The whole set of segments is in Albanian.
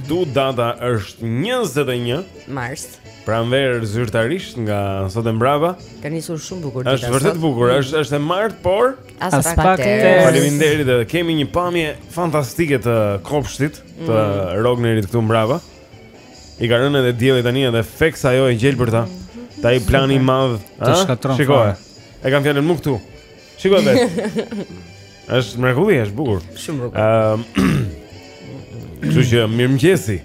Këtu data është 21 mars. Pranverë zyrtarisht nga sot e mbrava. Ka nisur shumë bukur dita. Është vërtet bukur, mm. është është e martë, por aspak. Faleminderit edhe. Kemi një pamje fantastike të kopshtit të mm. Rognerit këtu mbrava. I ka rënë edhe dielli tani edhe feks ajo e gjelbërta. Mm. Ta i planin e madh, të shkatron. Shikoj. E kam fjalën mu këtu. Shikoj vetë. Është mrekulli, është bukur. Shumë bukur. Ëm. Ehm, kështu që mirëmëngjesi.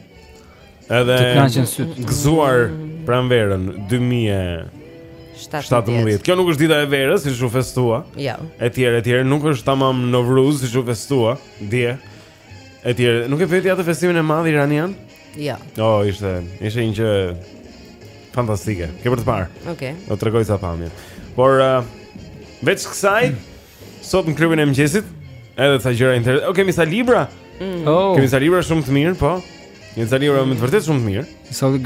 Edhe të kënaqen sytë. Gëzuar pranverën 2017. Kjo nuk është dita e verës, siç u festua. Jo. Etj, etj, nuk është tamam Novruz, siç u festua dje. Etj, nuk e pe ti atë festimin e madh iranian? Jo. Jo, oh, ishte, ishte një gjë fantastike. Ke për të parë. Okej. Okay. Do të tregoj ca pamje. Por uh, veç kësaj, sot në klubin e mëngjesit, edhe ca gjëra interesante. Okej, okay, kemi ca libra. Mm. Oh. Kemi ca libra shumë të mirë, po. Kemi ca libra mm. me të vërtetë shumë të mirë. Sa u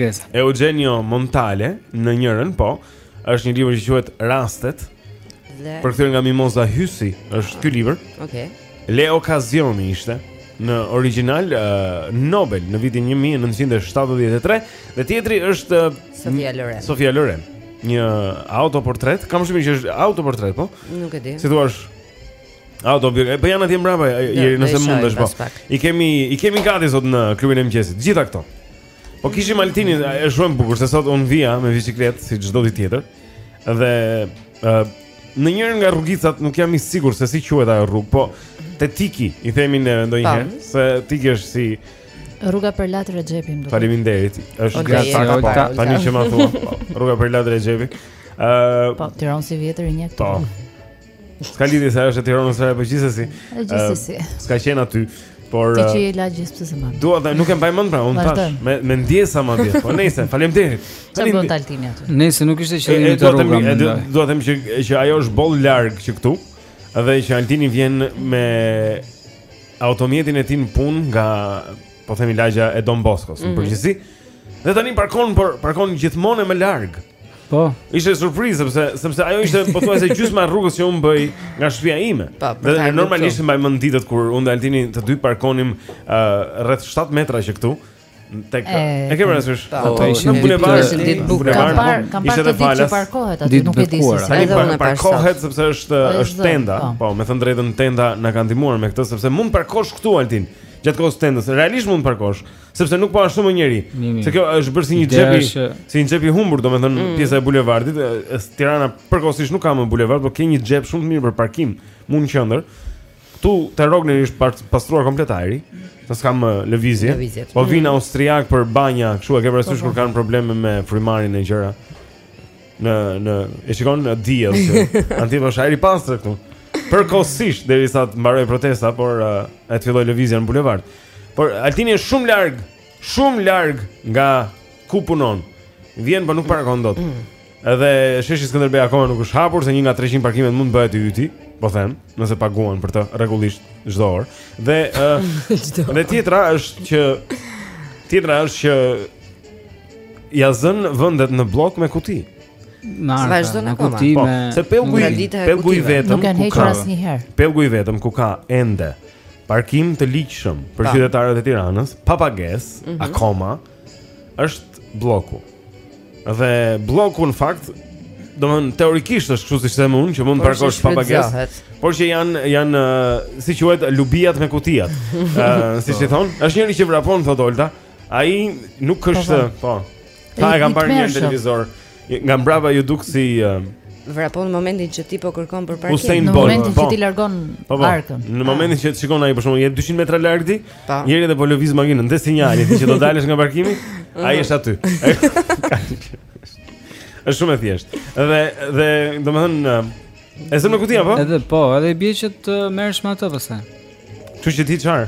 Eugenio Montale në njërin, po. Është një libër që quhet Rastet. Dhe përkthyer nga Mimoza Hysa është ky libër. Okej. Okay. Le okazioni ishte në origjinal uh, Nobel në vitin 1973 dhe tjetri është uh, Sofia Loren. Sofia Loren. Një autoportret, ka shumë që është autoportret, po? Nuk e di. Si thua është autobiografi? Po janë atje mbrapa, nëse mundesh po. I kemi i kemi gati sot në klubin e mëngjesit. Gjitha këto. Po kishim Altinin, është shumë bukur se sot un vija me biçikletë si çdo ditë tjetër. Dhe ë në njërin nga rrugicat nuk jam i sigurt se si quhet ajo rrugë, po te Tiki i themi ne ndonjëherë po. se Tiki është si Rruga Perlat Rexhepi po. Faleminderit. Është okay, gjatë saktë pa. Po, tani që ma thua. Po, rruga Perlat Rexhepi. Ëh, uh, po tirons i vjetër i njëjtë. Po. S'ka lidhje se është e Tiranës së re, po gjithsesi. Gjithsesi. Uh, s'ka qenë aty. Por ti që i la gjithë pse më. Dua të nuk e mbaj mend pra, unë tash me me ndjesa më vjen. Po nejse, faleminderit. Ça bënte Altini aty? Nejse nuk ishte qëllimi te rruga. Dua të them që ajo është boll larg që këtu. Edhe që Altini vjen me automjetin e tij në punë nga po themi lagja e Don Boskos mm -hmm. në mhm. përgjithësi. Dhe tani parkon për parkon gjithmonë më larg. Po. Ishte surprizë sepse sepse ajo ishte pothuajse gjysma e rrugës që un bëj nga shtëpia ime. Pa, po, dhe normalisht mbaj mend ditët kur un dhe Altini të dy parkonim uh, rreth 7 metra që këtu tek e ke parasysh po, ato po, ishin ditë ishin ditë të bukura kam parë kam parë të ditë që parkohet aty nuk e di se sa edhe unë parkohet sepse është është tenda po. po me thënë të drejtën tenda na ka ndihmuar me këtë sepse mund të parkosh këtu Altin Gjatë kohës së tendës, realisht mund të parkosh, sepse nuk po ashtu më njeri. Se kjo është bërë si një xhep, si një xhep i humbur, domethënë mm. pjesa e bulevardit, Tirana përkohësisht nuk ka më bulevard, por ke një xhep shumë të mirë për parkim, mu në qendër. Ktu te Rogneri është pastruar komplet ajri. Se s'ka më lëvizje. Po mm. vijnë austriakë për banja, kështu e ke parasysh kur kanë probleme me frymëmarrjen e gjëra. Në në e shikon në diell që anti është ajri pastër këtu. Përkohësisht derisa të mbarojë protesta, por uh, e të fillojë lëvizja në bulevard. Por Altini është shumë larg, shumë larg nga ku punon. Vjen po nuk parkon dot. Mm. Edhe sheshi Skënderbej akoma nuk është hapur se një nga 300 parkimet mund të bëhet i yti, po them, nëse paguan për të rregullisht çdo orë. Dhe ë uh, dhe tjetra është që tjetra është që Ja zënë vendet në bllok me kuti. Vazhdon po, kuti me se pellgu i pellgu i vetëm nuk kanë hequr asnjëherë. Pellgu i vetëm ku ka ende parkim të ligjshëm për qytetarët e Tiranës, pa pagesë mm -hmm. akoma është blloku. Dhe blloku në fakt domethënë teorikisht është kështu siç them unë që mund të parkosh pa pagesë. Por që janë janë uh, si quhet lubitë me kutiat. Ëh, uh, siç i thonë, është njëri që vrapon thotë Olta, Ai nuk po, është, po. po. Ta e kam parë në televizor. Nga mbrapa ju duk si uh, vrapon në momentin që ti po kërkon për parkim. Usain Bolt. Në momentin që po. ti largon po, po. arkën. Në momentin që shikon ai për shaka, kur je 200 metra larg ti, njeri dhe po lëviz makinën, ndez sinjalin ti që do dalësh nga parkimi, ai është aty. Është shumë e thjeshtë. Dhe dhe domethënë e zë me kutia po? Edhe po, edhe i bie që të merresh me atë pastaj. Kështu që ti çfarë?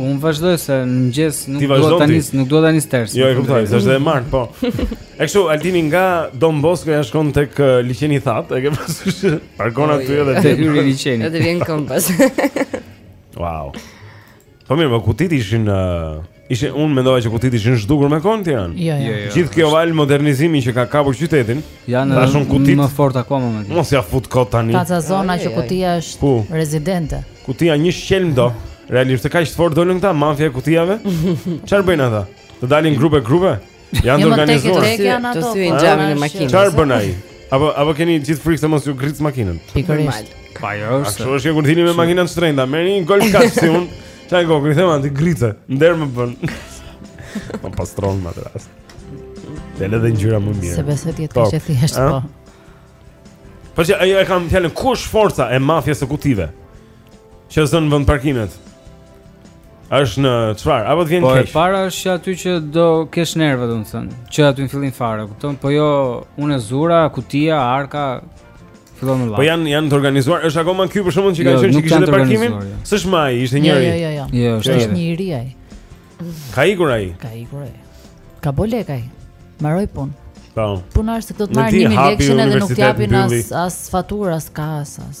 Unë vazhdoj se në mëngjes nuk dua ta nis, nuk dua ta nis ters. Jo, e kuptoj, se është e martë, po. E kështu Altini nga Don Bosco a shkon tek uh, liqeni i thatë, e ke parasysh që parkon aty edhe te hyri liqeni. Edhe vjen këmbas. Wow. Po mirë, po kutitë ishin uh, Ishin unë mendova që kutitë ishin zhdukur me kohë në Tiranë. Jo, jo. jo, jo. Gjithë kjo valë modernizimi që ka kapur qytetin, janë më shumë kutitë. Më fort akoma më. Mos ia fut kot tani. Ka ca zona që kutia është Ku? rezidente. Kutia një shqelm do. Realisht kaq të fortë dolën këta mafia e kutiave. Çfarë bëjnë ata? Të dalin grupe grupe? Janë të organizuar. Tek janë ato. Të thyen xhamin e makinës. Çfarë bën ai? Apo apo keni të gjithë frikë se mos ju grith makinën? Pikërisht. Po ajo. Ashtu është që kur dilni me makina të shtrenjta, merrni një golf katër si unë. Çaj kokë, i them anti grithe. Nder më bën. Po pastron më atras. Del edhe ngjyra më mirë. S'e besoj ti e ke të thjeshtë po. Po që ajo e kam fjalën ku është forca e mafias së kutive. Që zënë vënd parkimet është në çfarë? Apo të vjen keq? Po para është që aty që do kesh nerva domethënë, që aty në fillim fare, kupton? Po jo, unë zura, kutia, arka fillon me lart. Po janë janë të organizuar, është akoma këtu për shkakun që kanë jo, qenë që kishte parkimin? Jo. S'është më ai, ishte njëri. Jo, jo, jo. Jo, është një i ri ai. Ka ikur ai. Ka ikur ai. Ka bolek ai. Mbaroi punë. Po. Puna është se do të marrë 1000 lekë që edhe nuk japin as as faturë, as kasë, as.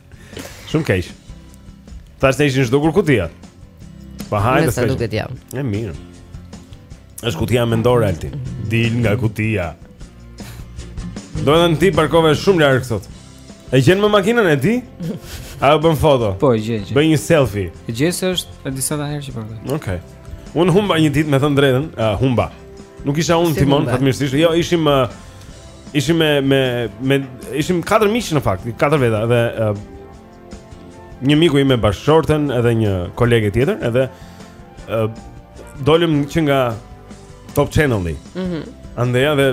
Shumë keq. Tash të ishin zhdukur kutia. Pa po hajde se nuk e jam. Në mirë. Është kutia mendore Altin. Dil nga kutia. Do të ndi parkove shumë larg sot. E gjen më makinën e ti? A u bën foto? Po, e gjen. Bëj një selfie. E gjen se është disa da herë që po. Okej. Okay. Unë humba një ditë me thënë të drejtën, uh, humba. Nuk isha unë në timon, fatmirësisht. Jo, ishim uh, Ishim me me me ishim katër miq në fakt, katër veta dhe uh, një miku im me bashkëshorten edhe një kolege tjetër, edhe uh, dolëm që nga Top Channel-i. Mhm. Mm Andej edhe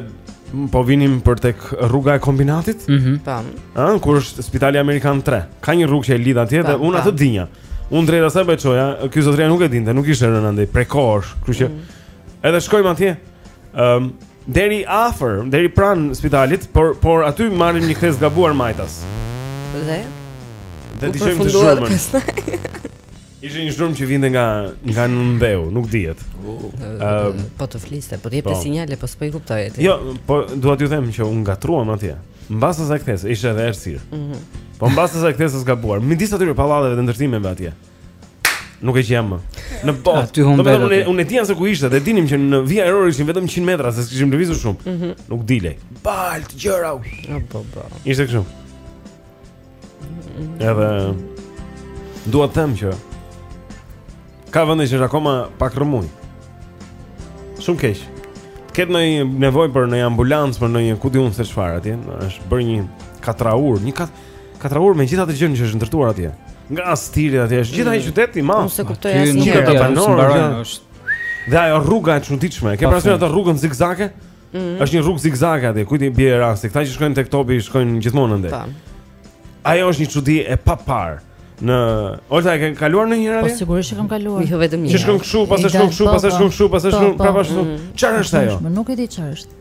po vinim për tek rruga e kombinatit. Mhm. Mm Tam. Ëh, ku është Spitali Amerikan 3. Ka një rrugë që e lidh atje dhe unë atë dinja. Unë drejt asaj po e çoja, ky zotria nuk e dinte, nuk kishte rënë andej prej kohësh, kështu që mm. edhe shkojmë atje. Ëm, um, Deri afër, deri pranë spitalit, por por aty marrim një kthesë gabuar majtas. Dhe dhe dëgjojmë zhurmën. Ishte një zhurmë që vinte nga nga nëndeu, nuk dihet. Ëm po të fliste, po jepte po. sinjale, po s'po i kuptoj atë. Jo, po dua t'ju them që u ngatërruam atje. Mbas asaj kthese ishte edhe errësirë. Mhm. Po mbas asaj kthesës së gabuar. Midis atyre pallateve dhe ndërtimeve atje. Nuk e gjejmë më. Në botë. Aty humbet. Domethënë unë unë e dija se ku ishte, dhe dinim që në vijë ajrore ishim vetëm 100 metra, se s'kishim lëvizur shumë. Mm -hmm. Nuk dilej. Baltë, gjëra. Ja po po. Ishte kështu. Edhe dua të them që ka vende që është akoma pak rrëmujë. Shumë keq. Të ketë nevojë për një ambulancë, për ndonjë ku di unë se çfarë atje, është bërë një katrahurë, një kat, Katrahurë me gjithë atë gjënë që është ndërtuar atje. Nga Astiri atje, është gjithë ai mm. qytet i madh. Unë s'e kuptoj asnjë gjë. Gjithë ata banorë, është. Dhe ajo rruga e çuditshme, ke parasysh atë rrugën zigzage? Mm. Është një rrugë zigzage atje, kujt i bie rasti? Këta që shkojnë tek topi shkojnë gjithmonë andej. Po. Ajo është një çudi e paparë Olta e ke kaluar ndonjëherë? Po sigurisht e kam kaluar. Jo vetëm një. Që shkon kështu, pastaj shkon kështu, pastaj shkon kështu, pastaj shkon prapë ashtu. Çfarë është ajo? Nuk e di çfarë është.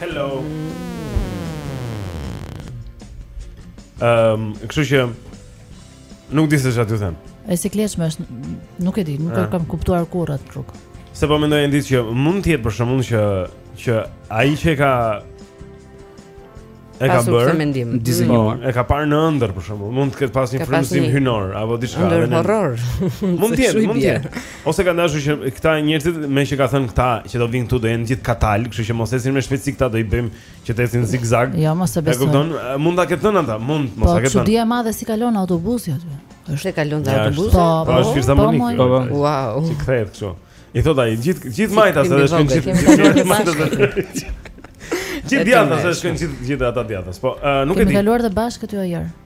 Hello. Ehm, um, kështu që nuk di se çfarë të them. E sikletshme është, nuk e di, nuk e kam kuptuar kurrë atë rrugë. Se po mendoj e di që mund të jetë për shkakun që që ai që ka e ka bërë mendim dizenjuar. Po, e ka parë në ëndërr për shembull, mund të ketë pas një frymëzim hyjnor apo diçka. Ëndërr horror. Mund të jetë, mund të jetë. Ose kanë dashur që këta njerëzit me që ka thënë këta që do vinë këtu do jenë gjithë katal, kështu që mos ecin me shpejtësi këta do i bëjmë që të ecin zigzag. Jo, mos e besoj. E kupton? Mund ta ketë thënë ata, mund mos ta po, ketë thënë. Po çudi e madhe si kalon autobusi aty. Është kalon dhe autobusi. Po, po, po, është fizarmonikë. Po, po, po. Wow. Si kthehet kështu. I thotë ai, gjithë gjithë majtas edhe shkojnë gjithë majtas. Gjithë djathtas edhe shkojnë gjithë gjithë ata djathtas. Po, nuk e di. Kemi kaluar të dy bashkë këtu ajër.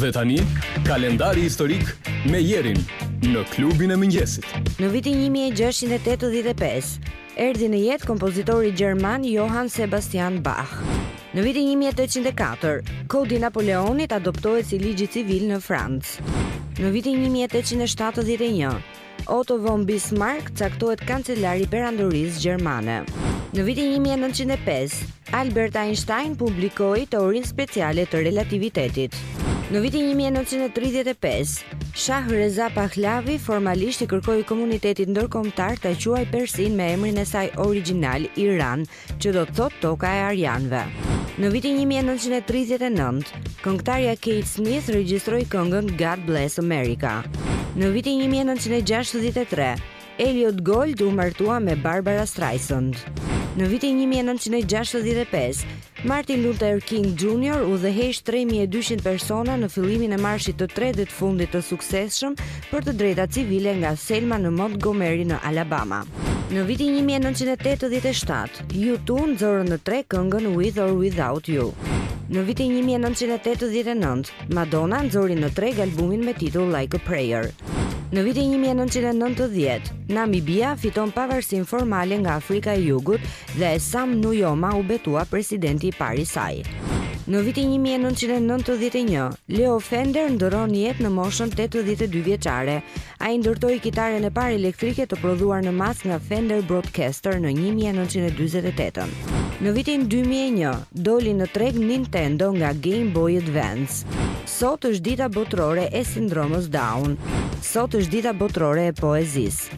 Dhe tani, kalendari historik me Jerin në klubin e mëngjesit. Në vitin 1685, erdhi në jetë kompozitori gjerman Johann Sebastian Bach. Në vitin 1804, Kodi i Napoleonit adoptohet si ligji civil në Francë. Në vitin 1871, Otto von Bismarck caktohet kancelar i Perandorisë Gjermane. Në vitin 1905, Albert Einstein publikoi teorinë speciale të relativitetit. Në vitin 1935, Shah Reza Pahlavi formalisht i kërkoi komunitetit ndërkombëtar ta quajë Persinë me emrin e saj origjinal Iran, që do të thotë toka e arianëve. Në vitin 1939, këngëtarja Kate Smith regjistroi këngën God Bless America. Në vitin 1963, Elliott Gould u martua me Barbra Streisand. Në vitin 1965, Martin Luther King Jr. udhëheq 3200 persona në fillimin e marshit të tretë dhe të fundit të suksesshëm për të drejta civile nga Selma në Montgomery në Alabama. Në vitin 1987, U2 nxorën në treg këngën With or Without You. Në vitin 1989, Madonna nxori në treg albumin me titull Like a Prayer. Në vitin 1990, Namibia fiton pavarësinë formale nga Afrika e Jugut dhe Sam Nujoma u betua presidenti i parë i saj. Në vitin një mijë e nëntëqind e nëntëdhjetë e një, Leo Fender ndërron jetë në moshën tetëdhjetë e dy vjeçare. Ai ndërtoi kitarën e parë elektrike të prodhuar në masë nga Fender Broadcaster në një mijë e nëntëqind e dyzet e tetë. Në vitin dy mijë e një, doli në treg Nintendo nga Game Boy Advance. Sot është dita botërore e sindromës Down. Sot është dita botërore e poezisë.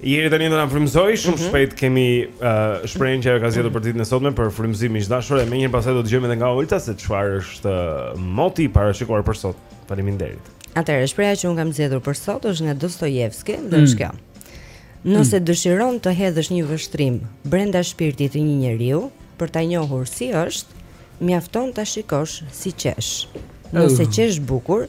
Jeri tani do na frymëzojë, shumë mm -hmm. shpejt kemi uh, shprehjen që ajo ka zgjedhur për ditën e sotme për frymëzim miq të dashur e menjëherë pastaj do të dëgjojmë edhe nga Olta se çfarë është uh, moti i parashikuar për sot. Faleminderit. Atëherë shprehja që unë kam zgjedhur për sot është nga Dostojevski dhe mm. është kjo. Nëse mm. dëshiron të hedhësh një vështrim brenda shpirtit të një njeriu për ta njohur si është, mjafton ta shikosh si qesh. Nëse qesh bukur,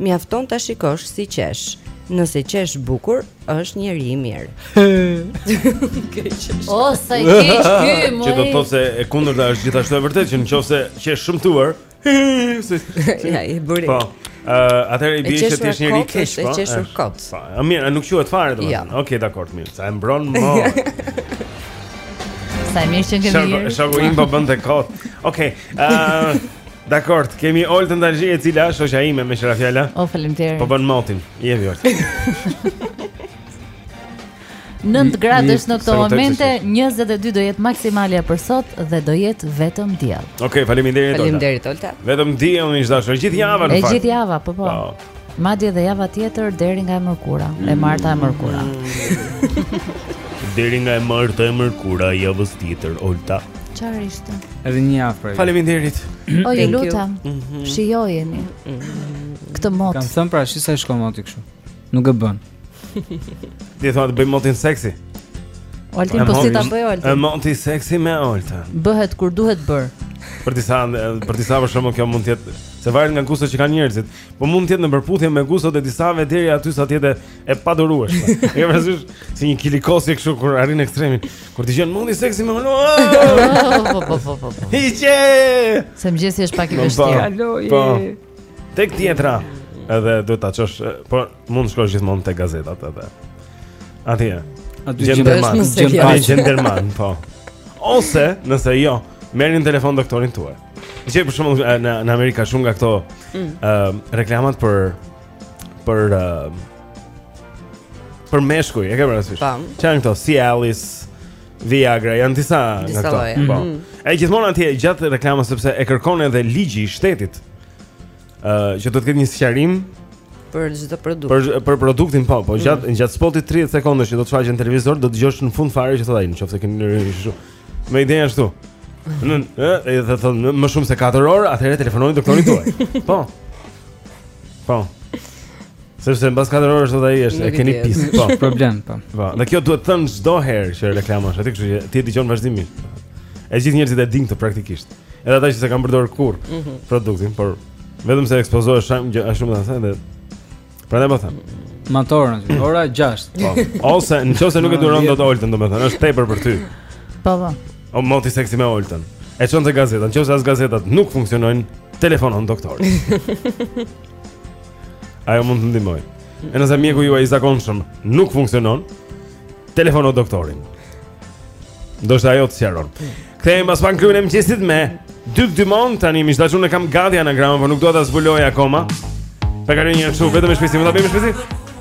Mjafton ta shikosh si qesh. Nëse qesh bukur, është njeri i mirë. O sa i keq ky mua. Që do të thotë se e kundërta është gjithashtu e vërtetë që nëse qesh shëmtuar, si Ja, i bëri. po. Ë, atëherë i bie që ti je njeri i keq, po. E qeshur kot. Po, ë, mirë, a nuk quhet fare domethënë. Ja. Okej, dakor, mirë. Sa e mbron më. Sa e mirë që ke Shoku, mirë. shoku im po bënte kot. Okej. Ë, Dakor, kemi Oltën Dalji e cila është shoqja ime me që ra fjala. O oh, faleminderit. Po bën motin, jepi Olta. 9 gradë është në këto momente, 22 do jetë maksimalja për sot dhe do jetë vetëm diell. Okej, okay, faleminderit Olta. Faleminderit Olta. Vetëm diell në çdo gjë, gjithë javën. E gjithë java, po po. po. Madje dhe java tjetër deri nga e mërkura, e mm. marta e mërkura. deri nga e marta e mërkura e javës tjetër, Olta. Çfarë ishte? Edhe një javë. Faleminderit. O ju lutem. Mhm. Shijojeni. Mhm. Këtë mot. Kam thënë pra, s'i shkon moti kështu. Nuk e bën. Ti thua ta bëj motin seksi? Olta po si ta bëj Olta? Ë moti seksi me Oltën. Bëhet kur duhet bërë. Për disa për disa për shembull kjo mund të jetë se varet nga gustot që kanë njerëzit, po mund të jetë në përputhje me gustot e disave deri aty sa të jetë e padurueshme. E vërtetë si një gudulisje kështu kur arrin në ekstremin, kur dëgjon moti seksi me Oltën. Po po po po. Hiqe! Se mëngjesi është pak i vështirë. Po. Tek tjetra edhe duhet ta çosh, po mund të shkosh gjithmonë te gazetat edhe. Atje. Aty gjenderman, gjenderman, gjenderman, po. Ose, nëse jo, merrni në telefon doktorin tuaj. Di që për shembull në në Amerikë shumë nga këto ë mm. uh, reklamat për për uh, për meshkuj, e ke parasysh? Janë këto Cialis Viagra janë disa nga këto. Po. Mm. Ai gjithmonë atje gjatë reklamës sepse e kërkon edhe ligji i shtetit. Ë uh, që do të ketë një sqarim për çdo produkt. Për për produktin po, po gjatë mm. gjatë spotit 30 sekondash që do të shfaqet në televizor, do të dëgjosh në fund fare që thotë ai, nëse keni një kështu. Me idenë ashtu. Në, ë, e domethënë më shumë se 4 orë, atëherë telefononi doktorin tuaj. Po. Po. Se nëse pas 4 orësh s'të ka ikur, e keni pisk, po. Problem, po. Po, dhe kjo duhet thënë çdo herë që reklamosh aty, kështu që ti e dëgjon vazhdimisht. E gjithë njerëzit e dinë këtë praktikisht. Edhe ata që s'e kanë përdorur kurrë mm -hmm. produktin, por vetëm se ekspozohesh shumë gjë, ashtu më thënë, edhe prandaj po them. Matorën, ora 6. Po. Ose nëse nuk e duron dot Oltën, domethënë, është tepër për ty. Po, po. O moti seksi me Oltën. E lexon te gazeta, nëse as gazetat nuk funksionojnë, telefonon doktorin. Ajo mund të ndihmojë E nëse as mjeku juaj i zakonshëm nuk funksionon Telefono doktorin Do, ai ta sqaron Kthehemi pas pak në mëngjesin me Dyk Dumont Tani ndërkaq unë e kam gati anagramën Por nuk do ta zbuloj akoma Për kërë një shumë Vetëm e shpesi Më të bëjmë shpesi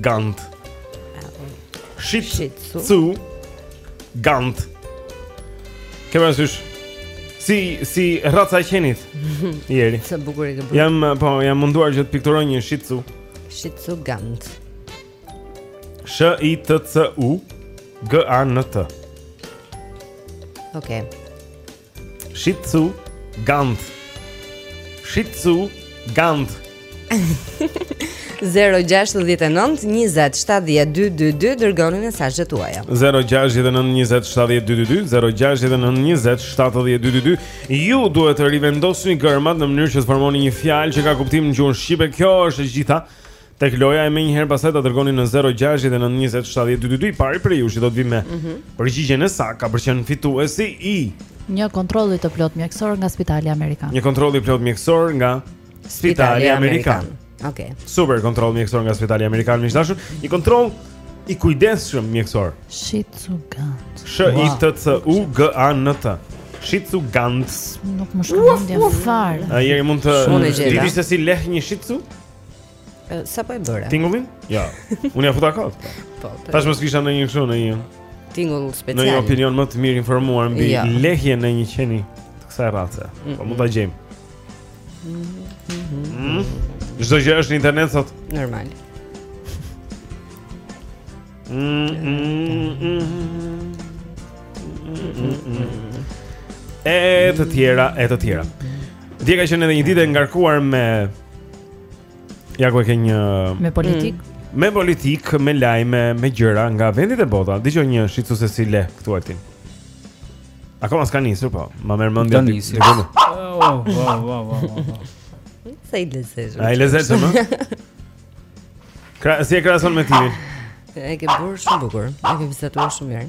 Gant. Shih. Shih Tzu Gant. Ke parasysh. Si si raca e qenit. Jeri. Sa bukur e ke bërë. Jam po, jam munduar që të pikturoj një Shih Tzu. Shih Tzu Gant. Sh I T C U G A N T. Okej. Okay. Shih Tzu Gant. Shih Tzu Gant. 0692070222 dërgoni mesazhet tuaja. 0692070222 0692070222 ju duhet të rivendosni gërmat në mënyrë që të formoni një fjalë që ka kuptim në gjuhën shqipe. Kjo është e gjitha. Tek loja e menjëherë pastaj ta dërgoni në 069 20 70 222 i pari prej jush që do të vijë me mm -hmm. përgjigjen e saktë ka për të qenë fituesi i një kontrolli të plotë mjekësor nga Spitali Amerikan. Një kontroll i plotë mjekësor nga Spitali, Spitali Amerikan. Amerikan. Okej. Okay. Super kontroll mjekësor nga Spitali Amerikan, miq të dashur. Një kontroll i kujdesshëm mjekësor. Shitsugant. S H I T C U G A N T. Shitsu Gant. Nuk më shkon mendja fare. A mund të dish se si leh një shitsu? Sa po e bëre? Tingullin? Ja. Unë ia futa kot. Po. po, po. Thashë mos kishte ndonjë kështu ndonjë tingull special. Ndonjë opinion më të mirinformuar mbi ja. lehjen e një qeni të kësaj race. Mm. Po mund ta gjejmë. Mm. Çdo gjë është në internet sot. Normal. E të tjera, e të tjera. Dje ka qenë edhe një ditë e ngarkuar me Ja ku e ke një me politikë. Mm. Me politikë, me lajme, me gjëra nga vendi dhe bota. Dëgjo një shitsu se si leh këtu aty. Akoma s'ka nisur po. Ma merr mendja ti. Oh, wow, wow, wow. Sa i lezetshëm. Ai lezetshëm. Kra, si e krahason me timin? E ke bërë shumë bukur. E ke vizatuar shumë mirë.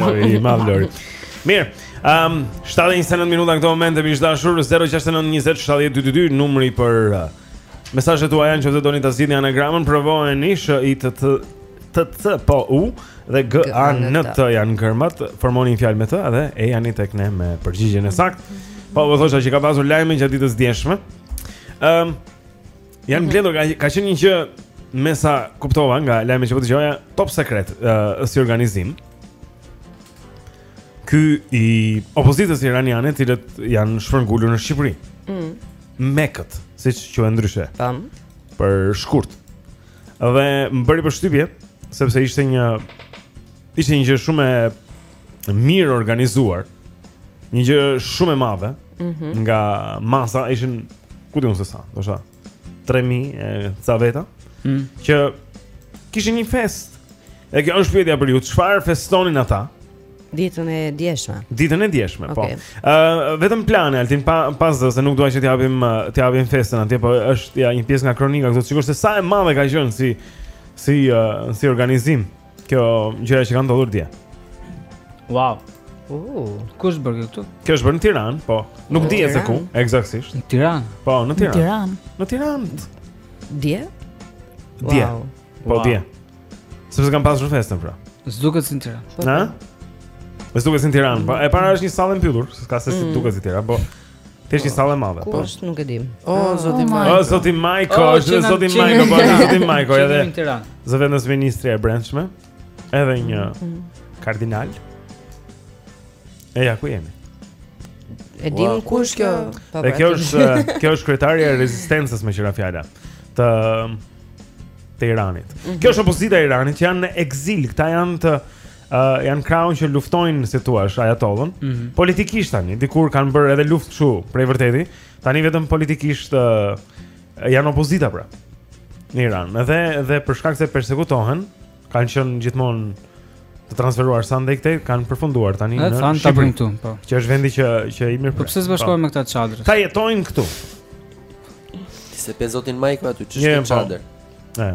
Lori, ma Lori. Mirë. Ehm, um, 7:29 minuta në këtë moment miq të dashur 0692070222 numri për uh, mesazhet tuaja nëse doni ta zgjidhni anagramën, provojeni sh i t t t t po u dhe g a n t janë gërmat, formoni një fjalë me to dhe ejani tek ne me përgjigjen e saktë. Po, po thosha që ka pasur lajme gjatë ditës së djeshme. Ehm, um, Janë mbledhur, ka, ka qenë një gjë me sa kuptova nga lajmi që po dëgjoja, top sekret uh, si organizim. Ky i opozitës iraniane, të cilët janë shpërngulur në Shqipëri. Mm. Mekët, siç quhen ndryshe. Tam. Për shkurt. Dhe më bëri përshtypje sepse ishte një ishte një gjë shumë e mirë organizuar, një gjë shumë e madhe mm -hmm. nga masa ishin ku di unë se sa, do të 3000 e ca veta. Mm. Që kishin një festë. E kjo është pyetja për ju, çfarë festonin ata? Ditën e djeshme. Ditën e djeshme, po. okay. po. Ë uh, vetëm plane altin pa pas dhe se nuk dua që t'i japim t'i japim festën atje, po është ja një pjesë nga kronika këtu, sigurisht se sa e madhe ka qenë si si uh, si organizim. Këto gjëra që kanë ndodhur dje. Wow. Uh, ku është bërë kjo? Kjo është bërë në Tiranë, po. Nuk oh, dihet se ku, eksaktësisht. Në Tiranë. Po, në Tiranë. Në Tiranë. Në Tiranë. Dje? Dje. Wow. Po wow. dje. Sepse kanë pasur festën pra. S'duket si në Tiranë. Po. Na? Po. S'duket si në Tiranë. Po, e para është një sallë e mbyllur, s'ka se si mm. duket si Tiranë, po. Thjesht një sallë e madhe. Ku po. është, nuk e dim. O oh, zoti oh, Majko. O zoti Majko, oh, është zoti Majko, po zoti Majko edhe. Zëvendësministrja e Brendshme, edhe një mm. kardinal. E ja ku jemi. E dim wow. ku është kjo? Po, e kjo është kjo është kryetarja e rezistencës me qira fjala të të Iranit. Mm -hmm. Kjo është opozita e Iranit që janë në ekzil, këta janë të uh, janë krahu që luftojnë si të thuash ajatollahun mm -hmm. politikisht tani dikur kanë bërë edhe luftë kështu prej vërteti tani vetëm politikisht uh, janë opozita pra në Iran dhe dhe për shkak se persekutohen kanë qenë gjithmonë të transferuar sa andej këtej kanë përfunduar tani në Shqipëri këtu po që është vendi që që i mirë po pse s'bashkohen po. me këta çadra të jetojnë këtu s'e pe zotin Majko aty ç'është çadër po. ë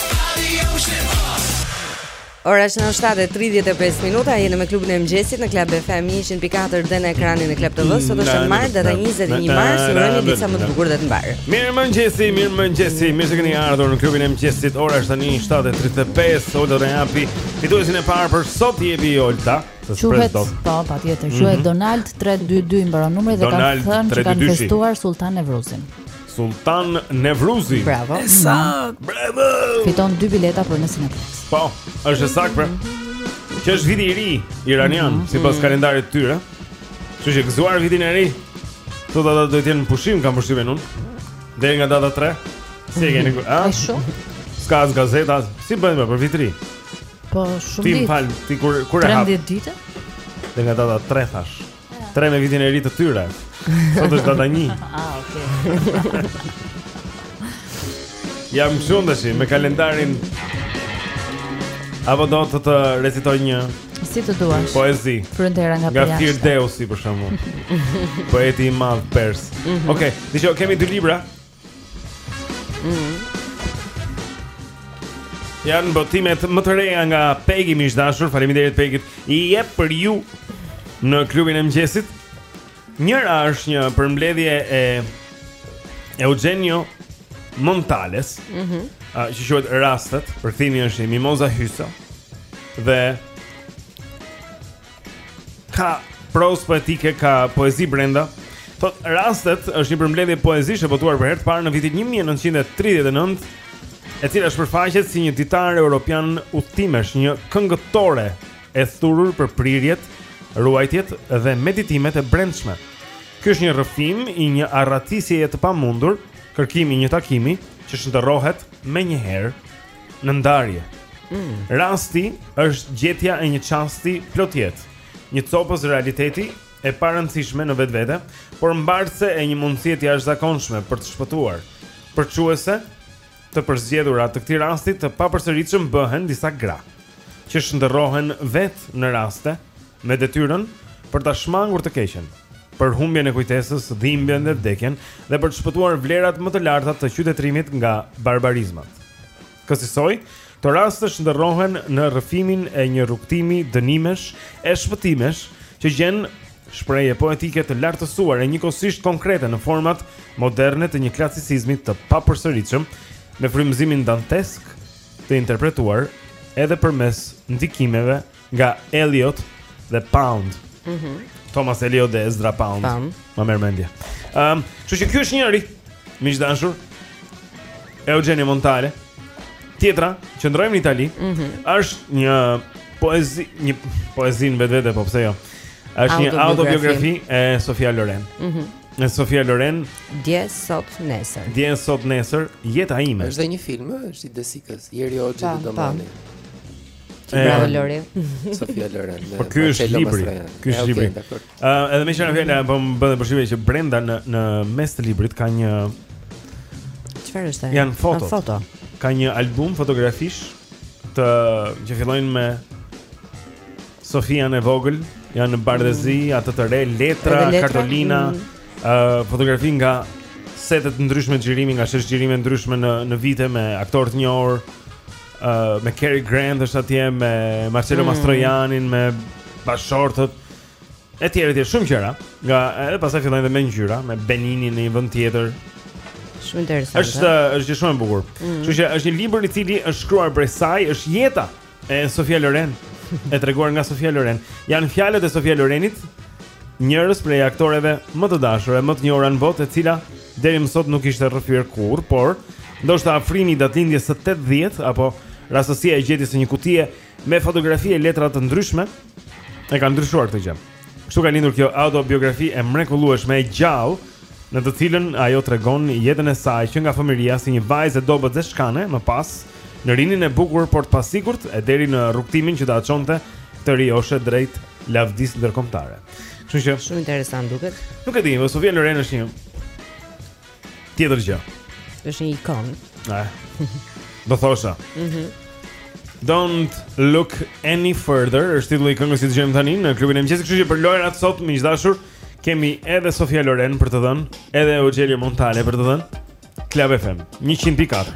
Ora është 7:35 minuta, jemi me klubin e mëngjesit në Club FM 100.4 dhe në ekranin e Club TV. Sot është mm, e martë data 21 mars, ju urojmë ditë sa më të bukur dhe të mbarë. Mirë mëngjesi, mirë mëngjesi. Mirë se keni ardhur në klubin e mëngjesit. Ora është tani 7:35, Olta na japi fituesin e parë për sot jepi Olta. Quhet, po, patjetër, quhet mhm. Donald 322 i mbaron numri dhe ka thënë që kanë festuar Sultan Nevruzin. Sultan Nevruzi. Bravo. Saktë. Bravo. Fiton dy bileta për në Cineplex. Po, është saktë pra. Që është viti i ri iranian mm -hmm. sipas kalendarit të tyre. Kështu që gëzuar vitin e ri. Sot ata do të jenë në pushim, kam përshtypjen unë. Deri nga data 3. Si e keni? A? Ska as gazeta, si bëjmë për vitin e ri? Po, shumë ditë. Ti fal, ti kur kur e hap? 13 ditë. Deri nga data 3 thashë. Tre me vitin e ri të tyre. Sot është data 1. Ah, okay. Jam shumë, të shohim, me kalendarin Apo do të të recitoj një Si të duash Poezi Frontera nga përjashta Nga Firdeusi për shembull Poeti i madh pers mm -hmm. Oke, okay, kemi dy libra Mm. Janë botimet më të reja nga Pegi miq të dashur Faleminderit Pegi i jep për ju në klubin e miqësisë Njëra është një përmbledhje e Eugenio Montales mm -hmm. a, Që quhet Rastet Përkthimi është i Mimoza Hysa Dhe Ka prozë poetike, ka poezi brenda. Thotë Rastet është një përmbledhje poezish e botuar për herë të parë në vitin 1939, e cila shpërfaqet si një ditar europian udhëtimesh, një këngëtore e thurur për prirjet, ruajtjet dhe meditimet e brendshme. Ky është një rrëfim i një arratisjeje të pamundur, kërkimi i një takimi që shndërrohet menjëherë në ndarje. Mm. Rasti është gjetja e një çasti plot jetë, një copëz realiteti e parëndësishme në vetvete, por mbartëse e një mundësie të jashtëzakonshme për të shpëtuar. Përçuese të përzgjedhura të këtij rasti të papërsëritshëm bëhen disa gra që shndërrohen vetë në raste me detyrën për ta shmangur të keqen, për humbjen e kujtesës, dhimbjen dhe vdekjen dhe për të shpëtuar vlerat më të larta të qytetërimit nga barbarizmat. Kësisoj, këto raste shndërrohen në rrëfimin e një rrugëtimi dënimesh e shpëtimesh që gjen shprehje poetike të lartësuar e njëkohësisht konkrete në format moderne të një klasicizmi të papërsëritshëm me frymëzimin dantesk të interpretuar edhe përmes ndikimeve Nga Eliot dhe Pound. Mhm. Mm Thomas Eliot dhe Ezra Pound. Tam. Ma merr mendja. Ëm, um, kështu që ky është njëri. Miq të dashur. Eugenio Montale. Tjetra, qëndrojmë në Itali. Mhm. Mm është një poezi, një poezi në vetvete, po pse jo. Është një autobiografi e Sofia Loren. Mhm. Mm Në Sofia Loren Dje sot nesër Dje sot nesër Jeta ime është dhe një film, është i De Sikës Ieri oggi domani Bravo Lori. Sofia Loren. Po ky është libri. Ky është libri. Ë edhe më shumë fjala po më bënë përshtypje që brenda në në mes të librit ka një Çfarë është ai? Jan foto. foto. Ka një album fotografish që fillojnë me Sofian e vogël, janë në bardhezi, mm. atë të re, letra, kartolina, mm. ë mm. uh, fotografi nga sete të ndryshme xhirimi nga sheshxhirime të ndryshme në në vite me aktorë të njohur, uh, me Cary Grant është atje me Marcello mm. Mastroiannin me bashkëshortin e tjerë e tjerë shumë gjëra nga edhe pastaj fillojnë dhe me ngjyra me Benignin në një vend tjetër shumë interesante është është shumë e bukur mm. kështu që është një libër i cili është shkruar prej saj është jeta e Sofia Loren e treguar nga Sofia Loren janë fjalët e Sofia Lorenit njërës prej aktoreve më të dashur e më të njohura në botë e cila deri më sot nuk ishte rrëfyer kurrë por Ndoshta afrimi i datëlindjes së 80 apo rastësia e gjetjes së një kutie me fotografi e letra të ndryshme e kanë ndryshuar këtë gjë. Kështu ka lindur kjo autobiografi e mrekullueshme e gjallë, në të cilën ajo tregon jetën e saj që nga fëmijëria si një vajzë e dobët dhe shkane, më pas në rininë e bukur por të pasigurt e deri në rrugëtimin që do ta çonte të rijoshen drejt lavdisë ndërkombëtare. Kështu që shumë interesant duket. Nuk e di, Sofia Loren është një. Tjetër gjë. Është një ikonë. Ëh. Do thosha. Mhm. Mm Don't look any further. Është titulli i këngës që dëgjojmë tani në klubin e mëngjesit, kështu që për lojërat sot miq të dashur kemi edhe Sofia Loren për të dhënë, edhe Eugenio Montale për të dhënë. Club FM 100.4.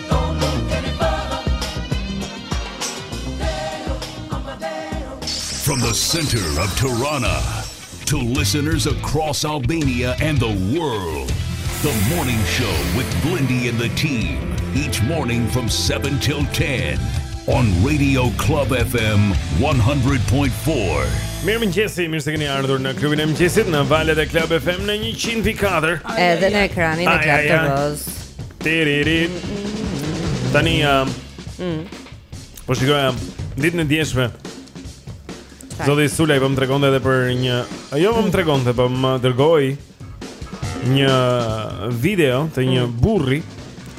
From the center of Tirana to listeners across Albania and the world. The morning show with Blendi and the team each morning from 7 till 10 on Radio Club FM 100.4. Mirëmëngjesi, mirë se keni ardhur në klubin e mëngjesit në valët e Club FM në 100.4 Edhe në ekranin e Club TV-së Tiririt. Tania. Mm. Po shikojam ditën e djeshme. Zoti Sulaj po më tregonte edhe për një, jo po më tregonte, po më dërgoi një video të një mm. burri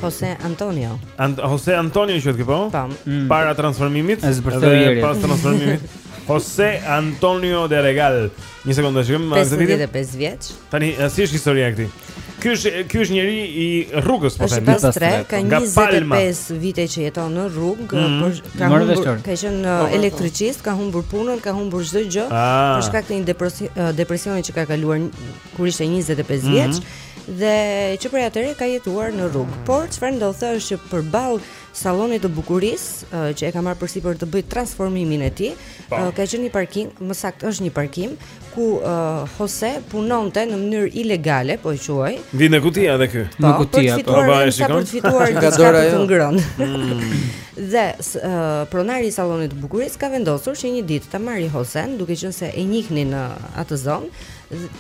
Jose Antonio. Ant Jose Antonio që thotë po? Po. Mm. Para transformimit. Dhe pas transformimit. Jose Antonio de Regal. Një sekondë, shikojmë uh, këtë video. 55 vjeç. Tani, uh, si është historia e këtij? Ky është ky është njeri i rrugës, po themi. Është pastrehë, ka 25 vite që jeton në rrugë, mm -hmm. po ka humbur, ka qenë uh, po, po, po. elektricist, ka humbur punën, ka humbur çdo gjë, ah. për shkak të një depresi, depresioni që ka kaluar kur ishte 25 mhm. vjeç. Mm -hmm. Dhe që prej atëhere ka jetuar në rrugë Por çfarë ndodh është që përballë sallonit të bukurisë që e ka marrë përsipër të bëjë transformimin e tij, po. ka qenë një parkim, më saktë është një parkim ku Jose punonte në mënyrë ilegale, po e quaj. Vjen nga kutia edhe ky. Po, nga kutia, po vaje shikon. Për të fituar një gjë për të ngrënë. Mm. Dhe pronari i sallonit të bukurisë ka vendosur që një ditë ta marrë Josenë, duke qenë se e njihnin në atë zonë,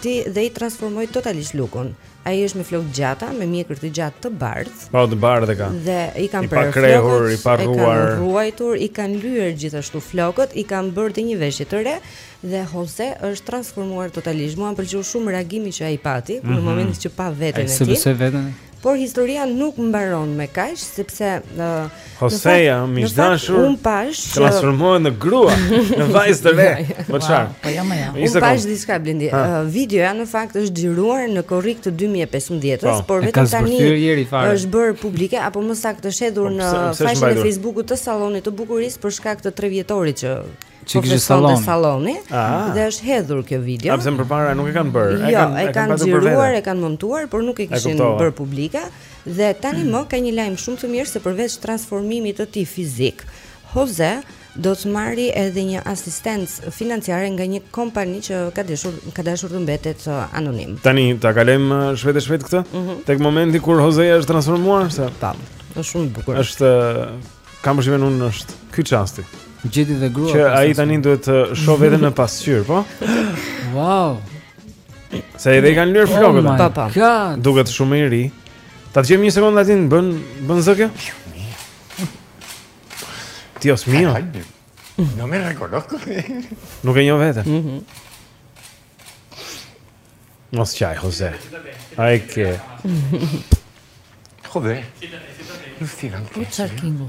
ti dhe i transformoi totalisht lukun. Ai është me flokë të gjata, me mjekër të gjatë të bardhë. Po të bardhë ka. Dhe i kanë prerë flokët, e paskan rruar, i kanë rruajtur, i kanë lyer gjithashtu flokët, i kanë bërë dhe një veshje të re dhe Jose është transformuar totalisht. Mua më pëlqeu shumë reagimi që ai pati mm -hmm. në mhm. momentin që pa veten e tij. Ai s'e besoi veten. Por historia nuk mbaron me kaq, sepse uh, Hoseja, më është dashur. Unë thashë që transformohet në grua, në vajzë të re. Po çfarë? Po jo more jo. Unë pashë diçka Blendi. Videoja në fakt është xhiruar në korrik të 2015-s, po. por vetëm tani është bërë publike apo më saktë është hedhur po, në faqen e Facebook-ut të sallonit të bukurisë për shkak të 3 vjetorit që Që po kishte salloni. salloni ah. dhe është hedhur kjo video. Pse më përpara nuk e kanë bërë? Jo, e kanë xhiruar, e kanë montuar, por nuk e kishin bërë publike. Dhe tani më ka një lajm shumë të mirë se përveç transformimit të tij fizik, Jose do të marrë edhe një asistencë financiare nga një kompani që ka dashur ka dashur të mbetet uh, anonim. Tani ta kalojmë uh, shpejt e shpejt këtë, mm -hmm. tek momenti kur Jose është transformuar se. Tam. Po, është shumë i bukur. Është kam përshtypjen unë është ky çasti. Gjeti dhe grua. Që ai tani duhet të shohë veten në pasqyrë, po? Wow. Se edhe i kanë lyer flokët. Oh ta ta. Duket shumë i ri. Ta dëgjojmë një sekondë atin, bën bën zë kjo. Dios mío. No me reconozco. Nuk e njoh veten. Mhm. Mos qaj, Jose. Ay qué. Joder. Ju stilan. Ku çarkingu?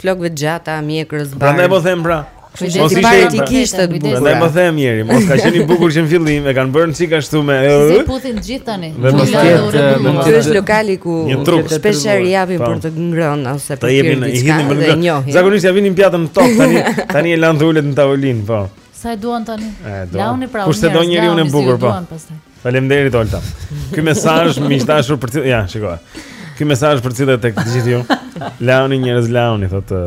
Flokëve të gjata, mjekrës bardhë. Prandaj po them pra. Po ishte i bardhë ti kishte të bukur. Prandaj po them Eri, mos ka qenë i bukur që në fillim e kanë bërë si kështu me. Si e puthin të gjithë tani. Dhe mos ka qenë ky është lokali ku shpeshherë i japin po. për të ngrënë ose për të qenë diçka. Po jepin një hinë. Zakonisht ia vinin pjatën në tokë tani. Tani e lanë të ulet në tavolinë, po. Sa e duan tani? Lahuni pra. Kush të do njeriu në bukur po. Faleminderit Olta. Ky mesazh më i dashur për ty, ja, shikoje. Ky mesazh për ty dhe të gjithë ju. Lahuni njerëz lahuni thotë.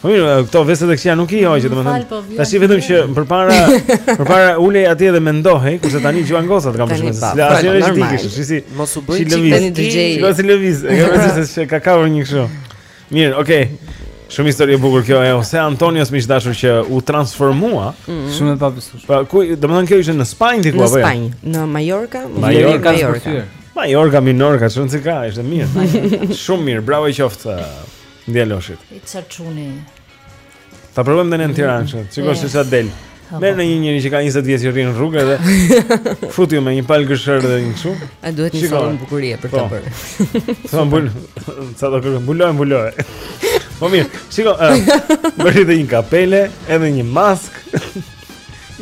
Po mirë, këto vese të këqija nuk i hoqi, mm, domethënë. Po Tash i vetëm që përpara përpara ulej atje dhe mendohej, kurse tani gjuan gocat kam përshtypjen se sila asnjë rrezik ti kish, si si. Mos u bëj çik tani DJ. Shiko si lëviz, e kam thënë se ka kapur një kështu. Mirë, okay. Shumë histori e bukur kjo e Jose Antonios miq të dashur që u transformua. Mm -hmm. Shumë e pabesueshme. Pa ku, domethënë kjo ishte në Spanjë diku apo jo? Në Spanjë, në Mallorca, në Mallorca. Mallorca, Mallorca Minorca, çon si ka, ishte mirë. Shumë mirë, bravo i qoftë uh, djaloshit. I çarçuni. Ta provojmë dhe ne në Tiranë që të shohim si del Merr një njeri që ka 20 vjet që rri në rrugë edhe Futju me një palë gërshërë dhe një këshu A duhet një sallon bukurie për të po. bërë Sa më bulë Sa do kërë Mbulojë, mbulojë Po mirë Shiko uh, Vëri dhe një kapele Edhe një maskë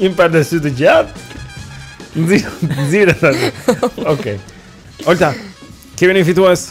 Një palë dhe syze të gjatë Nxirre Nxirre Oke Olta Kemi një fitues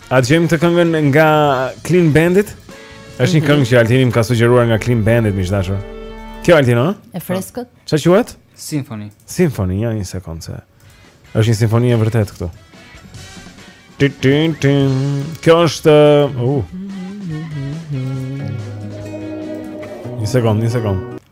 A ta dëgjojmë këtë këngën nga Clean Bandit? Është mm -hmm. një mhm. këngë që Altini më ka sugjeruar nga Clean Bandit, miq të dashur Kjo Altino, a? E freskët Ça quhet? Symphony Symphony, ja një sekundë se është një simfoni e vërtetë këtu Kjo është uh. Një sekundë, një sekundë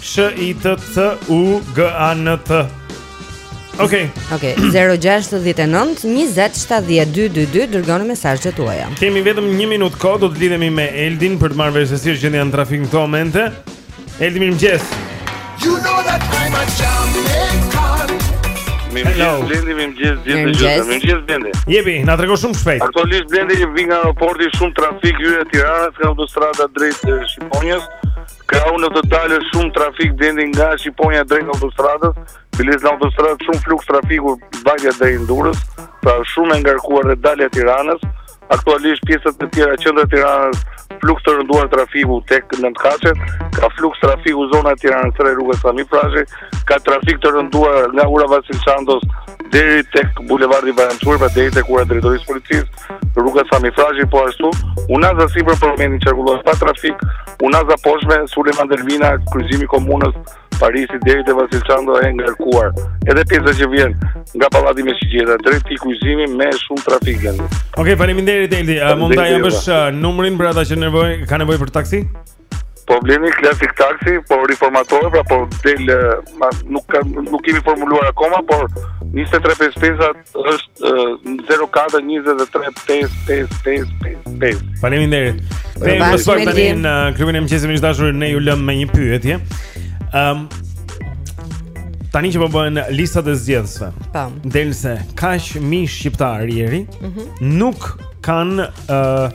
Sh I T C U G A N T. Okej. Okej, 069 20 70 222 dërgoni mesazhet tuaja. Kemi vetëm 1 minutë kohë, do të lidhemi me Eldin për të marrë vesh se si është gjendja në trafik në këto momente. Eldi mirëmëngjes. You know that I'm a champion. Hello. Blendi mirëmëngjes gjithë të gjithë. Mëngjes Blendi. Jepi, na trego shumë shpejt. Aktualisht Blendi që vjen nga aeroporti shumë trafik hyrja në Tiranë, nga autostrada drejt Shqiponjës. Krahu në të dalë është shumë trafik Blendi nga Shqiponja drejt autostradës, biles në autostradë shumë fluks trafiku vajtja deri në Durrës, pra shumë e ngarkuar dhe dalja e Tiranës, aktualisht pjesët të tjera qendra e Tiranës fluks të rënduar trafiku tek Nëntëkatëshet, ka fluks trafiku zona e Tiranës së Re rruga Sami Frashëri, ka trafik të rënduar nga ura Vasil Shantos deri tek bulevardi Bajram Curri, pra deri tek ura e drejtorisë policisë, rruga Sami Frashëri, po ashtu, unaza e sipërme për momentin qarkullon pa trafik, unaza e poshtme, Sulejman Delvina, kryqëzimi Komunës Parisit, deri te Vasil Shanto e ngarkuar. Edhe pjesa që vjen nga pallati me shigjeta, drejt këtij kryqëzimi me shumë trafik Blendi. Oke, okay, faleminderit Eldi, mund ta japësh numrin për ata që nevojë, kanë nevojë për taksi? Po Blendi Klasik taksi, po riformatohet, pra po del ma, nuk ka nuk kemi formuluar akoma, por 2355 është uh, 0423555555. Faleminderit. Ndërsa tani në klubin e mëngjesit miq të dashur ne ju lëmë me një pyetje. Ehm um, Tani që po bëhen listat e zgjedhësve. Po. Del se kaq mijë shqiptarë Jeri mm -hmm. nuk kanë uh,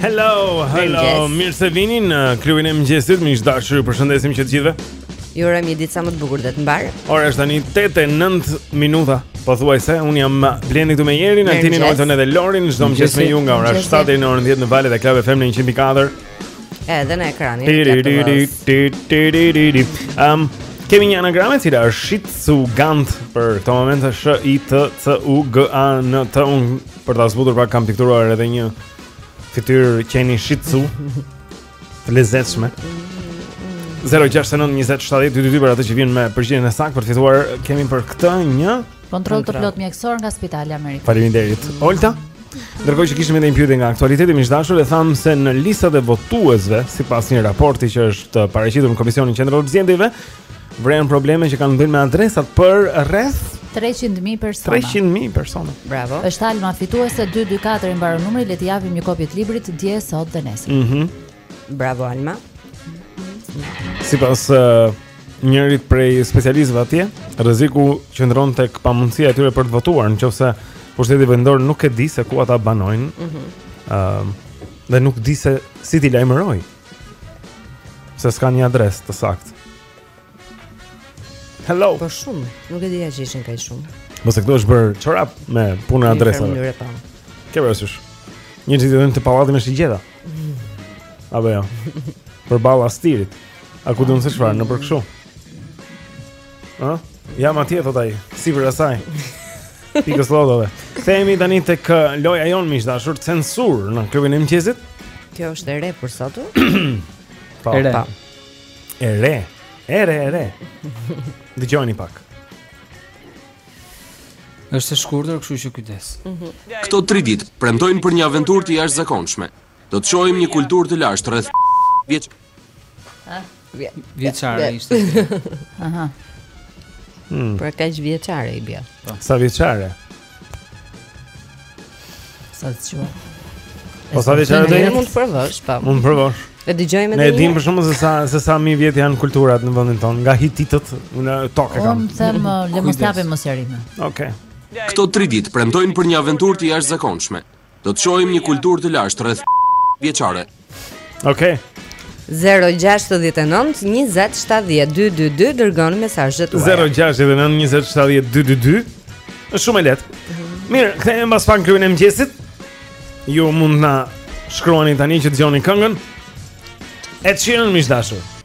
Hello, hello, mirë se vini në klubin e mëngjesit, miq të dashur, ju përshëndesim që të gjithëve. Ju uroj një ditë sa më të bukur dhe të mbarë. Ora është tani 8:09 minuta, pothuajse. Unë jam Blendi këtu me Jerin, Altinin, Olton edhe Lorin, çdo mëngjes me ju nga ora 7 deri në orën 10 në valët e Club FM 104. Edhe në ekranin e tjetër. Ehm, kemi një anagramë e cila është Shitsugant për këtë moment, S H I T S U G A N T U për ta zbutur pak kam pikturuar edhe një fytyrë qeni Shitsu. Të lezetshme. 069 20 70 222 për atë që vjen me përgjigjen e saktë për të fituar, kemi për këtë një Kontroll të plotë mjekësor nga Spitali Amerikan. Faleminderit. Olta. Ndërkohë që kishim edhe një pyetje nga aktualiteti miq të dashur, e thamë se në listat e votuesve, sipas një raporti që është paraqitur në Komisionin Qendror të Zgjedhjeve, vërehen probleme që kanë të bëjnë me adresat për rreth 300.000 persona. 300.000 persona. Bravo. Është Alma fituese 224 i mbaron numri, le t'i japim një kopje të librit dje sot dhe nesër. Mhm. Mm Bravo Alma. Sipas uh, njërit prej specialistëve atje, rreziku qëndron tek pamundësia e tyre për të votuar, në qoftë se pushteti vendor nuk e di se ku ata banojnë. Ëh. Mm -hmm. uh, dhe nuk di se si t'i lajmërojë. Se s'kanë një adresë të saktë. Hello. Po shumë, nuk e dija se ishin kaq shumë. Po se këtu është bërë çorap me punën e adresave. Ke parasysh? Një ditë vetëm te pallati me shigjeta. Apo jo. Përballë stirit. A ku do të thosh çfarë nëpër kështu? Ë? Jam atje thotë ai, sipër asaj. Pikës lodove. Kthehemi tani tek loja jonë miq të dashur censur në klubin e mëngjesit. Kjo është e re për sot? Pa, po, e re. Pa. Po. E re. E re, e re. Dëgjojeni pak. Është e shkurtër, kështu që kujdes. Mhm. Këto 3 ditë premtojnë për një aventurë të jashtëzakonshme. Do të shohim një kulturë të lashtë rreth vjeç. Ëh, vjeçare ishte. Aha. Hmm. Pra kaq vjeçare i bie. Po. Sa vjeçare? Sa të shuar Po sa vjeçare të jetë? Mund të provosh, pa po. Mund të provosh E dëgjojmë edhe një herë? Ne e dimë për shembull se sa, se sa mijë vjet janë kulturat në vendin tonë Nga hititët, në tokë kam Unë them, uh, le të mos japim sqarime Oke Këto tri ditë premtojnë për një aventurë të jashtëzakonshme Do të shohim një kulturë të lashtë rreth vjeçare Okej. Okay. 0-6-19-27-12-22 Dërgoni mesazhet tuaja 0-6-19-27-12-22 është shumë e lehtë Mirë, kthehemi mbas pak në klubin e mëngjesit Ju mund na shkruani tani që të dëgjoni këngën E dëshiruar miq të dashur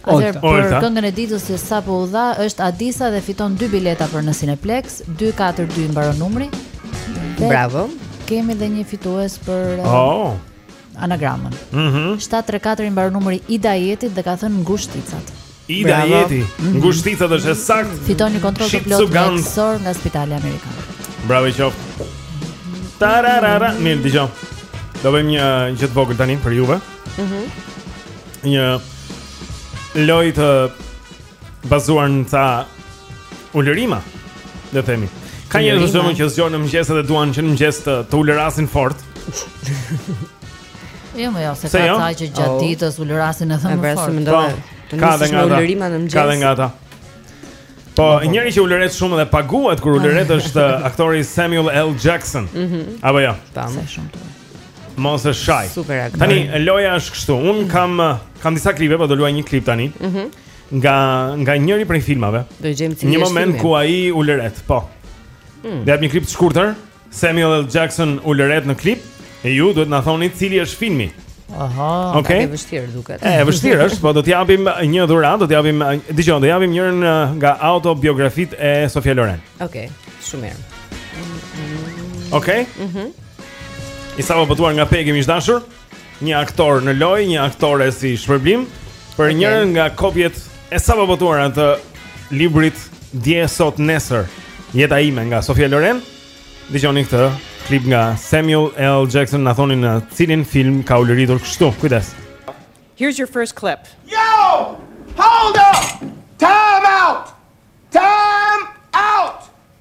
Atëherë për këngën e ditës që sapo u dha është Adisa dhe fiton dy bileta për në Cineplex, 242 mbaron numri. Dhe Bravo. Kemi edhe një fitues për uh, oh. anagramën. Mhm. Mm 734 i mbaron numri Ida Jetit dhe ka thënë ngushticat. Ida Bravo. Jeti, mhm. ngushticat mm -hmm. është saktë. Fiton një kontroll të plotë mjekësor nga Spitali Amerikan. Bravo i qoftë. Tararara, mirë dëgjo. Do bëjmë një gjë të vogël tani për juve. Mhm. Mm një lojë të bazuar në ca ulërima, le të themi. Ka njerëz që zgjohen në mëngjes dhe duan që në mëngjes të, të ulërasin fort. Jo, më jo, se, se ka jo? ca që gjatë oh. ditës ulërasin edhe më fort. Po, ka dhe nga ata. Ka dhe nga ata. Po, njëri që ulëret shumë dhe paguhet kur ulëret është aktori Samuel L. Jackson. Mm -hmm. Apo jo. Ja. Sa shumë. Mos e shaj. Super aktor. Tani loja është kështu. Unë kam kam disa klipe, po do luaj një klip tani. Mhm. Mm nga nga njëri prej filmave. Do gjejmë një moment ku ai ulëret, po. Mm. Dhe një klip të shkurtër, Samuel L. Jackson ulëret në klip, e ju duhet na thoni cili është filmi. Aha, okay. e vështirë duket. E vështirë është, po do t'japim një dhuratë, do t'japim, dëgjo, do japim njërën nga autobiografitë e Sofia Loren. Okej, okay, shumë mirë. Okej. Okay? Mhm. Mm I sapobotuar nga Pegi miq të dashur, një aktor në lojë, një aktore si shpërblim për okay. njërën nga kopjet e sapobotuara të librit Dje sot nesër, jeta ime nga Sofia Loren. Dëgjoni këtë klip nga Samuel L. Jackson, na thoni në cilin film ka ulëritur kështu. Kujdes. Here's your first clip. Yo! Hold up! Time out! Time out!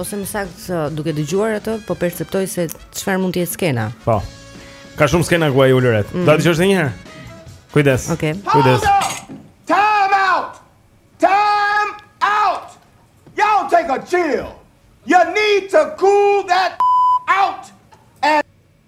Ose më saktë duke dëgjuar atë, po perceptoj se çfarë mund të jetë skena. Po. Ka shumë skena ku ai ulëret. Mm. Do ta dëgjosh edhe një herë. Kujdes. Okej. Okay. Kujdes. Time out. Time out. Y'all take a chill. You need to cool that out.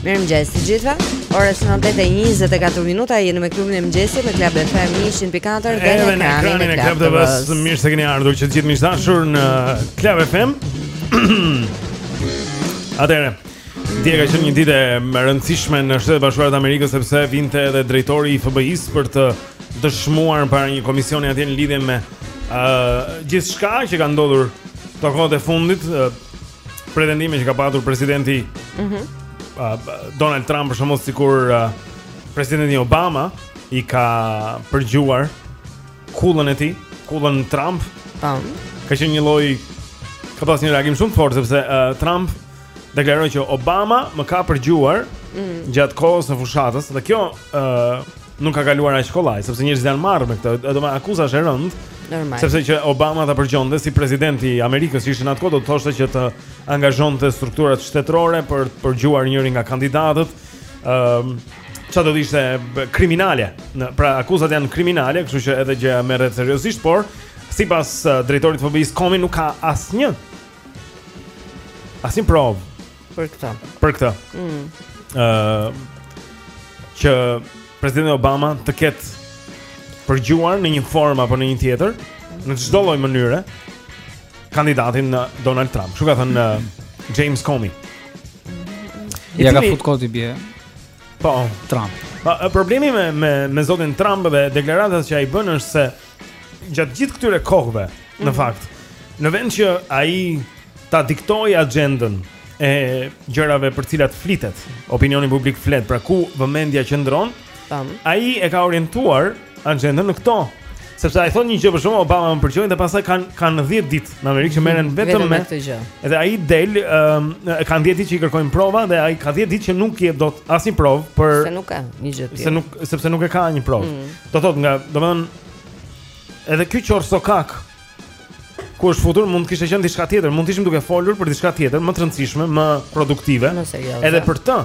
Mirëmëngjes të gjithëve Ora është 8.24 minuta Jeni me klubin e mëngjesit Me Club FM 100.4 Dhe në ekranin e Club TV-së Mirë se keni ardhur që të gjithë miq të dashur Në Club FM Atëherë Dje ka qenë një ditë e rëndësishme në Shtetet e Bashkuara të Amerikës Sepse vinte edhe drejtori i FBI-së Për të dëshmuar para një komisioni atje në lidhje me uh, Gjithçka që ka ndodhur Këto kohët e fundit uh, pretendime që ka patur presidenti mm -hmm. uh, Donald Trump për shembull sikur uh, presidenti Obama i ka përgjuar kullën e tij, kullën Trump Tam. ka qenë një lloj ka pas një reagim shumë të fortë sepse uh, Trump deklaroi që Obama më ka përgjuar mm. gjatë kohës së fushatës dhe kjo uh, Nuk ka kaluar aq kollaj, sepse njerëzit janë marrë me këtë, domethënë akuza është e rëndë. Normal. Sepse që Obama ta përgjonte si president i Amerikës, që ishte në atë kohë do të thoshte që të angazhonte strukturat shtetërore për të përgjuar njërin nga kandidatët. Ëm, çfarë do të ishte b- kriminale. Në, pra akuzat janë kriminale, kështu që edhe gjëja merret seriozisht, por sipas eh, drejtorit të FBI-së Comey nuk ka asnjë asnjë provë Për këtë. Për këtë. Ëh, mm. uh, që presidenti Obama të ketë përgjuar në një formë apo në një tjetër, në çdo lloj mënyre kandidatin uh, Donald Trump. Kështu ka thënë uh, James Comey. Ja ka fut koti bie. Po, Trump. Pa, problemi me me me zotin Trump dhe deklaratat që ai bën është se gjatë gjithë këtyre kohëve, mm -hmm. në mhm. fakt, në vend që ai ta diktojë agjendën e gjërave për cilat flitet, opinioni publik flet, pra ku vëmendja qëndron, ai e ka orientuar agjendën në këto sepse ai thotë një gjë për shembull Obama më përgjon dhe pastaj kanë kanë 10 ditë në Amerikë që merren mhm. vetëm me këtë gjë. Edhe ai del, um, kanë 10 ditë që i kërkojnë prova dhe ai ka 10 ditë që nuk jep dot asnjë provë për se nuk ka një gjë tjetër. Se nuk sepse nuk e ka një provë. Mm. Do thotë nga, domethënë edhe ky qorrsokak ku është futur mund të kishte qenë diçka tjetër, mund të ishim duke folur për diçka tjetër, më të rëndësishme, më produktive. Më serioze. Edhe për të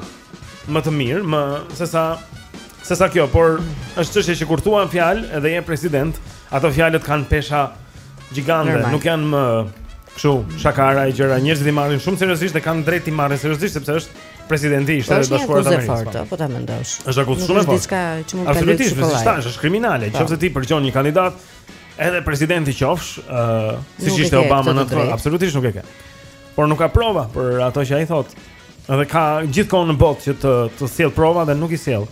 më të mirë, më se sa se sa kjo, por është çështje që kur thua një fjalë edhe je president, ato fjalët kanë pesha gjigande, Normal. nuk janë më kështu shakara e gjëra. Njerëzit i marrin shumë seriozisht dhe kanë të drejtë t'i marrin seriozisht sepse është presidenti i Shteteve të Bashkuara të Amerikës. Është një po ta mendosh. Është akuzë shumë e fortë. Diçka që mund të kalojë psikologji. Absolutisht, është është kriminale, po. nëse ti përgjon një kandidat, edhe presidenti qofsh, ë, uh, siç ishte Obama në atë, absolutisht nuk e ke. Por nuk ka prova për ato që ai thotë. Edhe ka gjithë kohën në botë që të të sjellë prova dhe nuk i sjell.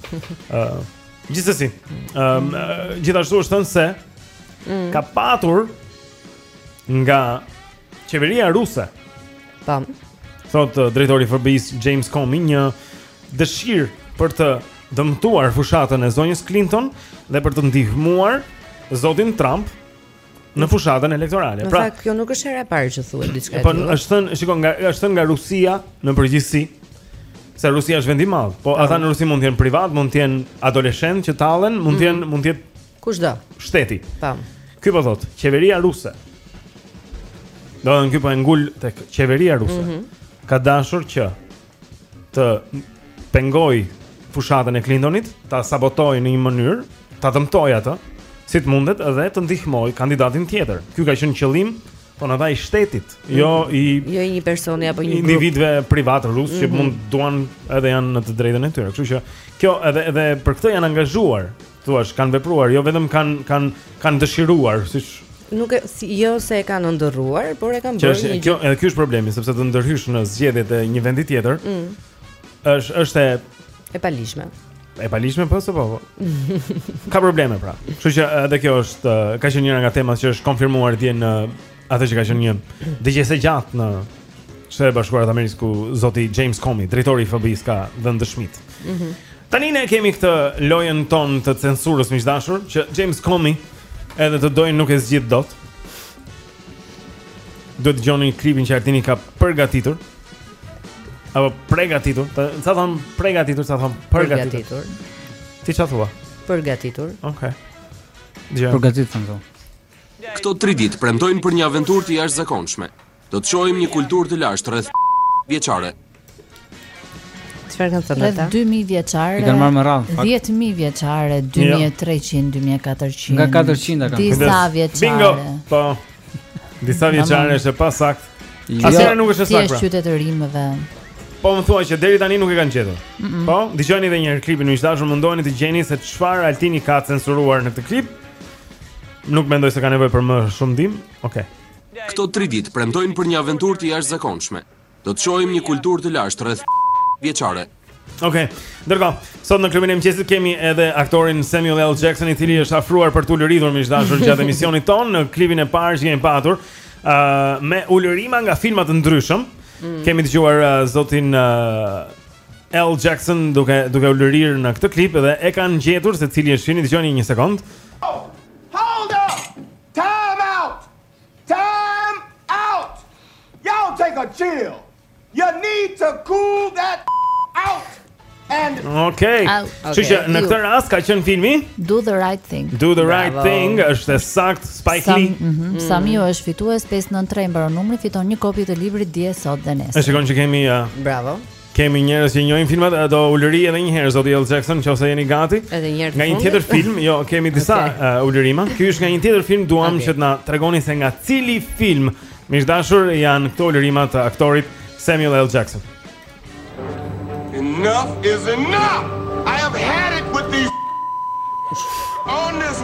ë uh, Gjithsesi, ë um, uh, gjithashtu është thënë se mm. ka patur nga Qeveria ruse. Tam. Thotë uh, drejtori i FBI-s James Comey një dëshirë për të dëmtuar fushatën e zonjës Clinton dhe për të ndihmuar zotin Trump në fushatën elektorale. Pra, fakt, kjo nuk është hera e parë që thuhet diçka e po, tillë. Po është thënë, shiko, nga është thënë nga Rusia në përgjithësi se Rusia është vend i madh. Po ata në Rusi mund të jenë privatë, mund të jenë adoleshentë që tallen, mund të jenë mm -hmm. mund të jetë Kushdo. Shteti. Tam. Po. Ky po thotë, qeveria ruse. Domethënë ky po e ngul tek qeveria ruse. Mm -hmm. Ka dashur që të pengojë fushatën e Clintonit, ta sabotojë në një mënyrë, ta dëmtojë atë, si të mundet edhe të ndihmojë kandidatin tjetër. Ky ka qenë qëllim Po, ata, i shtetit, jo mm. i jo i një personi apo një grup. Individëve privatë rusë që mm -hmm. mund duan edhe janë në të drejtën e tyre. Kështu që kjo edhe edhe për këtë janë angazhuar, thua, kanë vepruar, jo vetëm kanë kanë kanë dëshiruar, siç nuk e si, jo se e kanë ëndërruar, por e kanë bërë një gjë. Kjo edhe ky është problemi, sepse të ndërhysh në zgjedhjet e një vendi tjetër, mm. Është është e e paligjshme. E paligjshme po se po. po. Ka probleme pra. Kështu që edhe kjo është ka qenë njëra nga temat që është konfirmuar dje në atë që ka qenë një dëgjesë e gjatë në Shtetet e Bashkuara të Amerikës ku zoti James Comey, drejtori i FBI-së ka dhënë dëshmitë. Mhm. Mm Tani ne kemi këtë lojën tonë të censurës miq të dashur që James Comey edhe të dojë nuk e zgjidh dot. Do dëgjoni klipin që Altini ka përgatitur Apo pregatitur, sa thonë pregatitur, sa thonë përgatitur Ti ç'thua? Përgatitur Ok Yeah. Përgatitur, sa thonë Këto tri ditë premtojnë për një aventurë të jashtëzakonshme Do të shohim një kulturë të lashtë rreth vjeçare Çfarë kanë thënë ata? 2000 vjeçare. I kanë marrë me radhë. 10000 vjeçare, 2300, 2400. Nga 400 kanë. Disa vjeçare. Bingo. Po. Disa vjeçare është e pasaktë. Jo, Asnjëra nuk është e saktë. Pra. Është qytetërim, e. Po më thua që deri tani nuk e kanë gjetur. Mm -mm. Po, dëgjoni edhe një herë klipin, miq të dashur mundoheni të gjeni se çfarë Altini ka censuruar në këtë klip. Nuk mendoj se ka nevojë për më shumë ndihmë. Okej. Okay. Këto 3 ditë premtojnë për një aventurë të jashtëzakonshme. Do të shohim një kulturë të lashtë rreth vjeçare. Okej. Okay. Dëgjo. Sot në klubin e mëngjesit kemi edhe aktorin Samuel L. Jackson i cili është afruar për të ulëritur miq të dashur gjatë emisionit tonë në klipin e parë që kemi patur. Ë uh, me ulërima nga filma të ndryshëm. Mm. Kemi dëgjuar uh, zotin uh, L. Jackson duke duke ulërirë në këtë klip dhe e kanë gjetur se cili është filmi. Dëgjoni një sekond. Oh, hold up. Time out. Time out! Y'all take a chill! You need to cool that out! And... Okay. Out. okay. Që që në këtë rast ka qenë filmi? Do the right thing. Do the right Bravo. thing, është e saktë, Spike Lee. Sam, mm -hmm. Samiu është fitues, 593 mbaron numri, fiton një kopje të librit Dje, sot dhe nesër. E shikon që kemi... Uh... Bravo. Kemi njerëz që njohin filmat, do ulërijë edhe një herë zoti L. Jackson, nëse jeni gati. Edhe një herë. Nga një tjetër film, jo, kemi disa okay. uh, ulërima. Ky është nga një tjetër film, duam okay. që të na tregoni se nga cili film miq të dashur janë këto ulërima të aktorit Samuel L. Jackson. Enough is enough. I have had it with these on this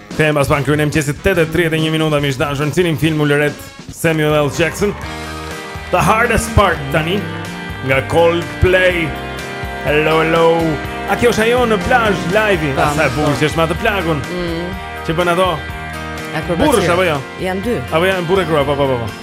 Kthehem pas pak kryenim qesit 8:31 minuta miq të dashur në cilin film ulëret Samuel L. Jackson. The hardest part tani nga Coldplay. Hello hello. A kjo është ajo në plazh live? Sa e po. bukur që është me atë plagun. Mm. Që bën ato? Burrë apo jo? Jan dy. Apo janë burrë grua, po po po. po.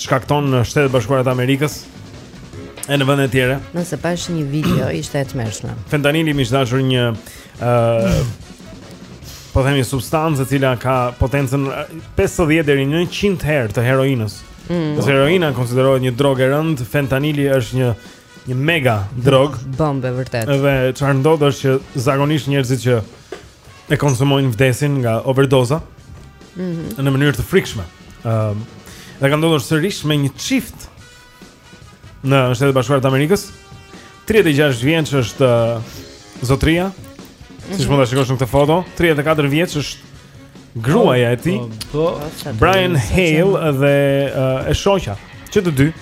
shkakton në Shtetet e Bashkuara të Amerikës e në vende të tjera. Se pashë një video ishte e tmerrshme. Fentanili miq të dashur një ë uh, po themi substancë e cila ka potencën 50 deri në 100 herë të heroinës. Mm. Heroina konsiderohet një drogë e rëndë, fentanili është një një mega drogë, bombë vërtet. Dhe çfarë ndodh është që zakonisht njerëzit që e konsumojnë vdesin nga overdoza. Mhm. Mm në mënyrë të frikshme. Ëm um, dhe ka ndodhur sërish me një çift në Shtetet e Bashkuara të Amerikës. 36 vjeç është uh, zotria. Mm -hmm. Siç mund ta shikosh në këtë foto? 34 vjeç është gruaja e tij. Po, po, po. Brian Hale dhe uh, e shoqja, që të dy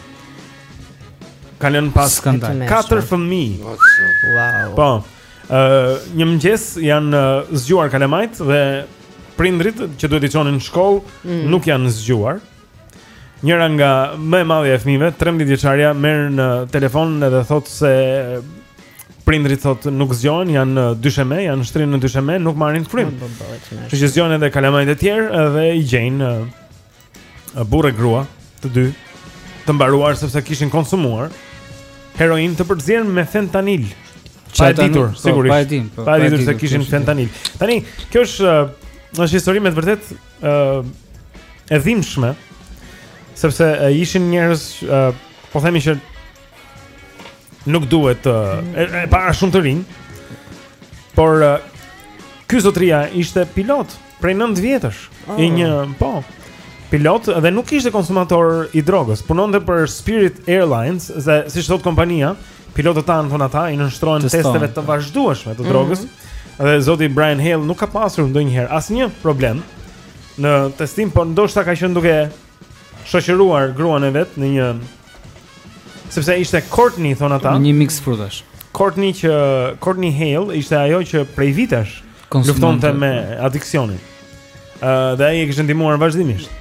kanë lënë pas katër fëmijë. Wow. Po. një mëngjes janë zgjuar kalamajt dhe prindrit që duhet t'i çonin në shkollë mm. nuk janë zgjuar. Njëra nga më e madhja e fëmijëve, 13 vjeçarja, merr në telefon dhe thotë se prindrit thotë nuk zgjohen, janë në dysheme, janë shtrirë në dysheme, nuk marrin frymë. Kështu që zgjohen edhe kalamajt e tjerë dhe i gjejnë burrë e grua, të dy, të mbaruar sepse kishin konsumuar heroinë të përzier me fentanil. Pa e ditur, po, sigurisht. Pa e ditur, po, pa e ditur se kishin fentanil. Tani, kjo është uh, është histori me të vërtet ë uh, e dhimbshme sepse uh, ishin njerëz uh, po themi që nuk duhet uh, e para shumë të rinj. Por uh, ky zotria ishte pilot Prej 9 vjetësh. Oh. I një, po, pilot dhe nuk ishte konsumator i drogës. Punonte për Spirit Airlines, dhe siç thotë kompania, pilotët tanë thonë ata i nënshtrohen testeve të vazhdueshme të drogës. Mm -hmm. Dhe zoti Brian Hale nuk ka pasur ndonjëherë asnjë problem në testim, por ndoshta ka qenë duke shoqëruar gruan e vet në një Sepse ishte Courtney thon ata. Një mix frutash. Courtney që Courtney Hale ishte ajo që prej vitesh luftonte me adiksionin. Ëh uh, dhe ai e kishte ndihmuar vazhdimisht.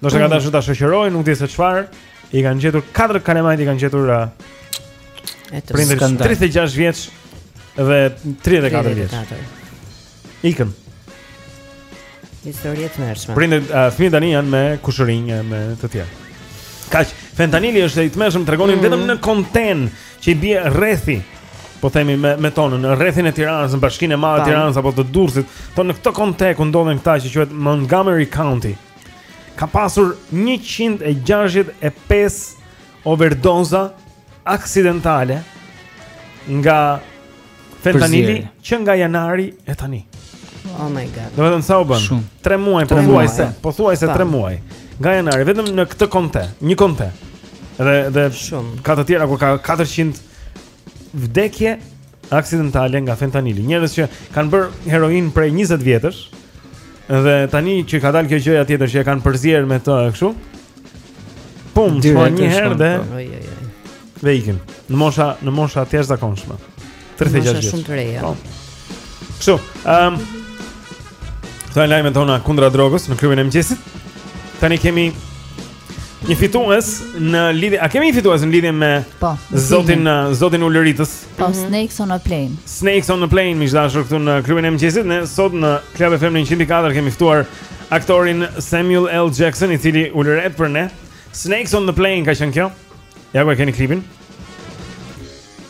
Ndoshta ka dashur ta shoqërojë, nuk di se çfarë, i kanë gjetur katër kalamajt i kanë gjetur uh, prindër 36 vjeç dhe 34 vjeç. Ikën. Historia e tmerrshme. Prindërit, uh, fëmijët tani janë me kushërinjë me të tjerë. Kaq, fentanili është i tmerrshëm, tregonin mm. vetëm në kontenë që i bie rrethi. Po themi me me tonën në rrethin e Tiranës, në bashkinë e madhe të Tiranës apo të Durrësit, po në këtë konte ku ndodhen këta që quhet Montgomery County. Ka pasur 165 overdoza aksidentale nga fentanili që nga janari e tani. Oh my god. Do të thotë sa u bën? 3 muaj, pothuajse, pothuajse 3 muaj. Nga janari vetëm në këtë konte, një konte. Dhe dhe shumë. Ka të tjera ku ka 400 vdekje aksidentale nga fentanili. Njerëz që kanë bërë heroinë prej 20 vjetësh dhe tani që ka dalë kjo gjëja tjetër që e kanë përzier me të kështu. Pum, po një herë dhe po. dhe ikin. Në mosha, në mosha të jashtëzakonshme. 36 vjeç. Është shumë të reja. Po. Kështu, ehm um, Këto lajmet tona kundra drogës në klubin e mëngjesit Tani kemi Një fitues në lidhje, a kemi një fitues në lidhje me po, zotin eh, zotin Ulëritës? Po, mm -hmm. Snakes on a plane. Snakes on a plane, miq të dashur këtu në klubin e mëngjesit, ne sot në Club FM 104 kemi ftuar aktorin Samuel L Jackson, i cili ulëret për ne. Snakes on a plane ka qenë kjo. Ja ku e keni klipin.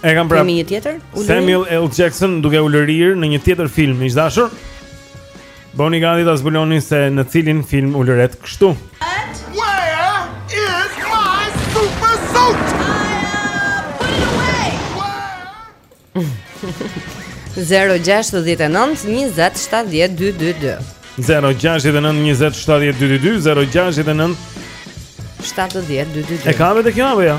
E kam prapë. Kemi një tjetër? Ulërimë? Samuel L. Jackson duke ulërir në një tjetër film, miq të dashur. Bëhuni gati ta zbuloni se në cilin film ulëret kështu. Where is my super suit? Zero gjashtë dhjetë nëntë një zetë shtatë dhjetë dy dy dy Zero gjashtë dhjetë nëntë një zetë shtatë dhjetë dy dy dy Zero gjashtë dhjetë nëntë shtatë dhjetë dy dy dy E ka me të kjo apo ja? Jo?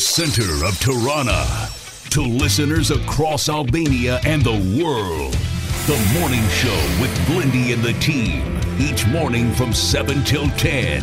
center of Tirana to listeners across Albania and the world. The morning show with Blindy and the team each morning from 7 till 10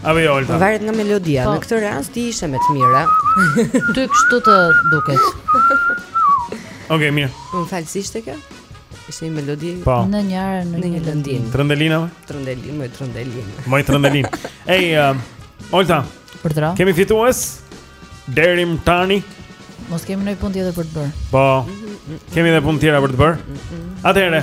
Apo jo, Olta. Varet nga melodia. Po. Në këtë rast ti ishe me të mirë. Ty kështu të duket. Okej, okay, mirë. Unë falësisht e kjo. Ishte një melodi po. në një arë në, në një lëndinë. Trëndelina? Trëndelinë, moj trëndelinë. Moj trëndelinë. Ej, uh, Olta. Për dra. Kemi fitues? Deri tani. Mos kemi ndonjë punë tjetër për të bërë. Po. Kemi edhe punë tjera për të bërë. Atëherë.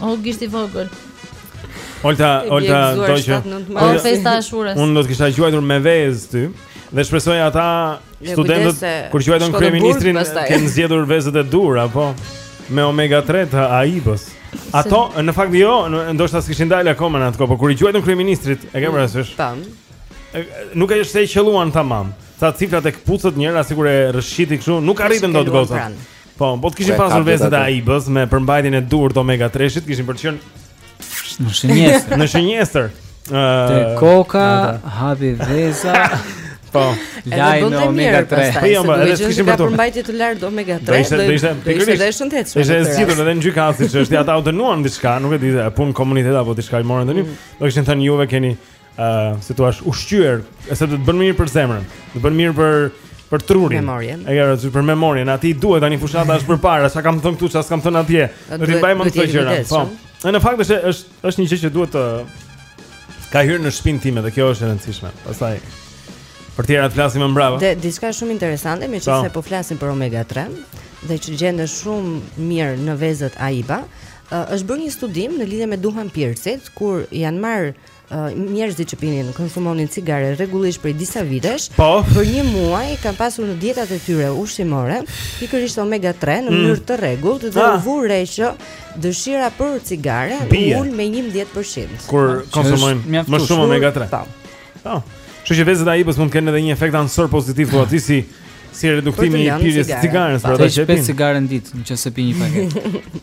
O gisht i vogël. Olta, Olta do që. O festa e ashures. Unë do të të kisha gjuajtur me vezë ty. Dhe shpresoj ata studentët kur gjuajtën kryeministrin kanë zgjedhur vezët e duhura, po me omega 3 të AIBA-s. Ato në fakt jo, ndoshta s'kishin dalë akoma në atë kohë, por kur i gjuajtën kryeministrit, e ke parasysh? Tam. Nuk është se i qelluan tamam. Sa i cifla te këpucët njëra sikur e rrshiti kështu, nuk arritën dot gocën. Po, po të kishin pasur vezët e AIBA-s me përmbajtjen e duhur të omega 3-shit, kishin për të qenë në shënjestër. Në shënjestër. Te koka, hapi veza. Po, larë në omega 3. Po, jo, po, edhe kishin për përmbajtje të lartë omega 3. Do ishte, do ishte, do ishte dhe shëndetshme. Ishte e zgjidhur edhe në gjykatë siç është, ata u dënuan diçka, nuk e di, punë komunitet apo diçka e morën dënim. Mm. Do kishin thënë juve keni ë uh, si thua, ushqehu, se do të bën mirë për zemrën, do bën mirë për për trurin. Memorien. E ka për memorien, ty të duhet tani fushata është përpara, sa kam thënë këtu, sa s'kam thënë atje. Do t'i mbajmë mend këto gjëra. Po. Në në fakt është është është një gjë që duhet të ka hyrë në shpinë tënde dhe kjo është e rëndësishme. Pastaj për të tjerat flasim më mbrapa. Dhe diçka shumë interesante, meqenëse po. po flasim për omega 3 dhe që gjendet shumë mirë në vezët AIBA, është bërë një studim në lidhje me duhanpirësit kur janë marrë njerëzit që pinin konsumonin cigare rregullisht prej disa vitesh, po. për një muaj kanë pasur në dietat e tyre ushqimore pikërisht omega 3 në mm. mënyrë mm. të rregullt dhe ah. u vu re që dëshira për cigare u ul me 11%. Kur ah. konsumojnë më shumë omega 3. Po. Po. Kështu që vezët AIBA-s mund të kenë edhe një efekt anësor pozitiv po aty si si reduktimi i pirjes së cigares, pra ata që pinë. Pesë cigare në ditë, nëse pi një paketë.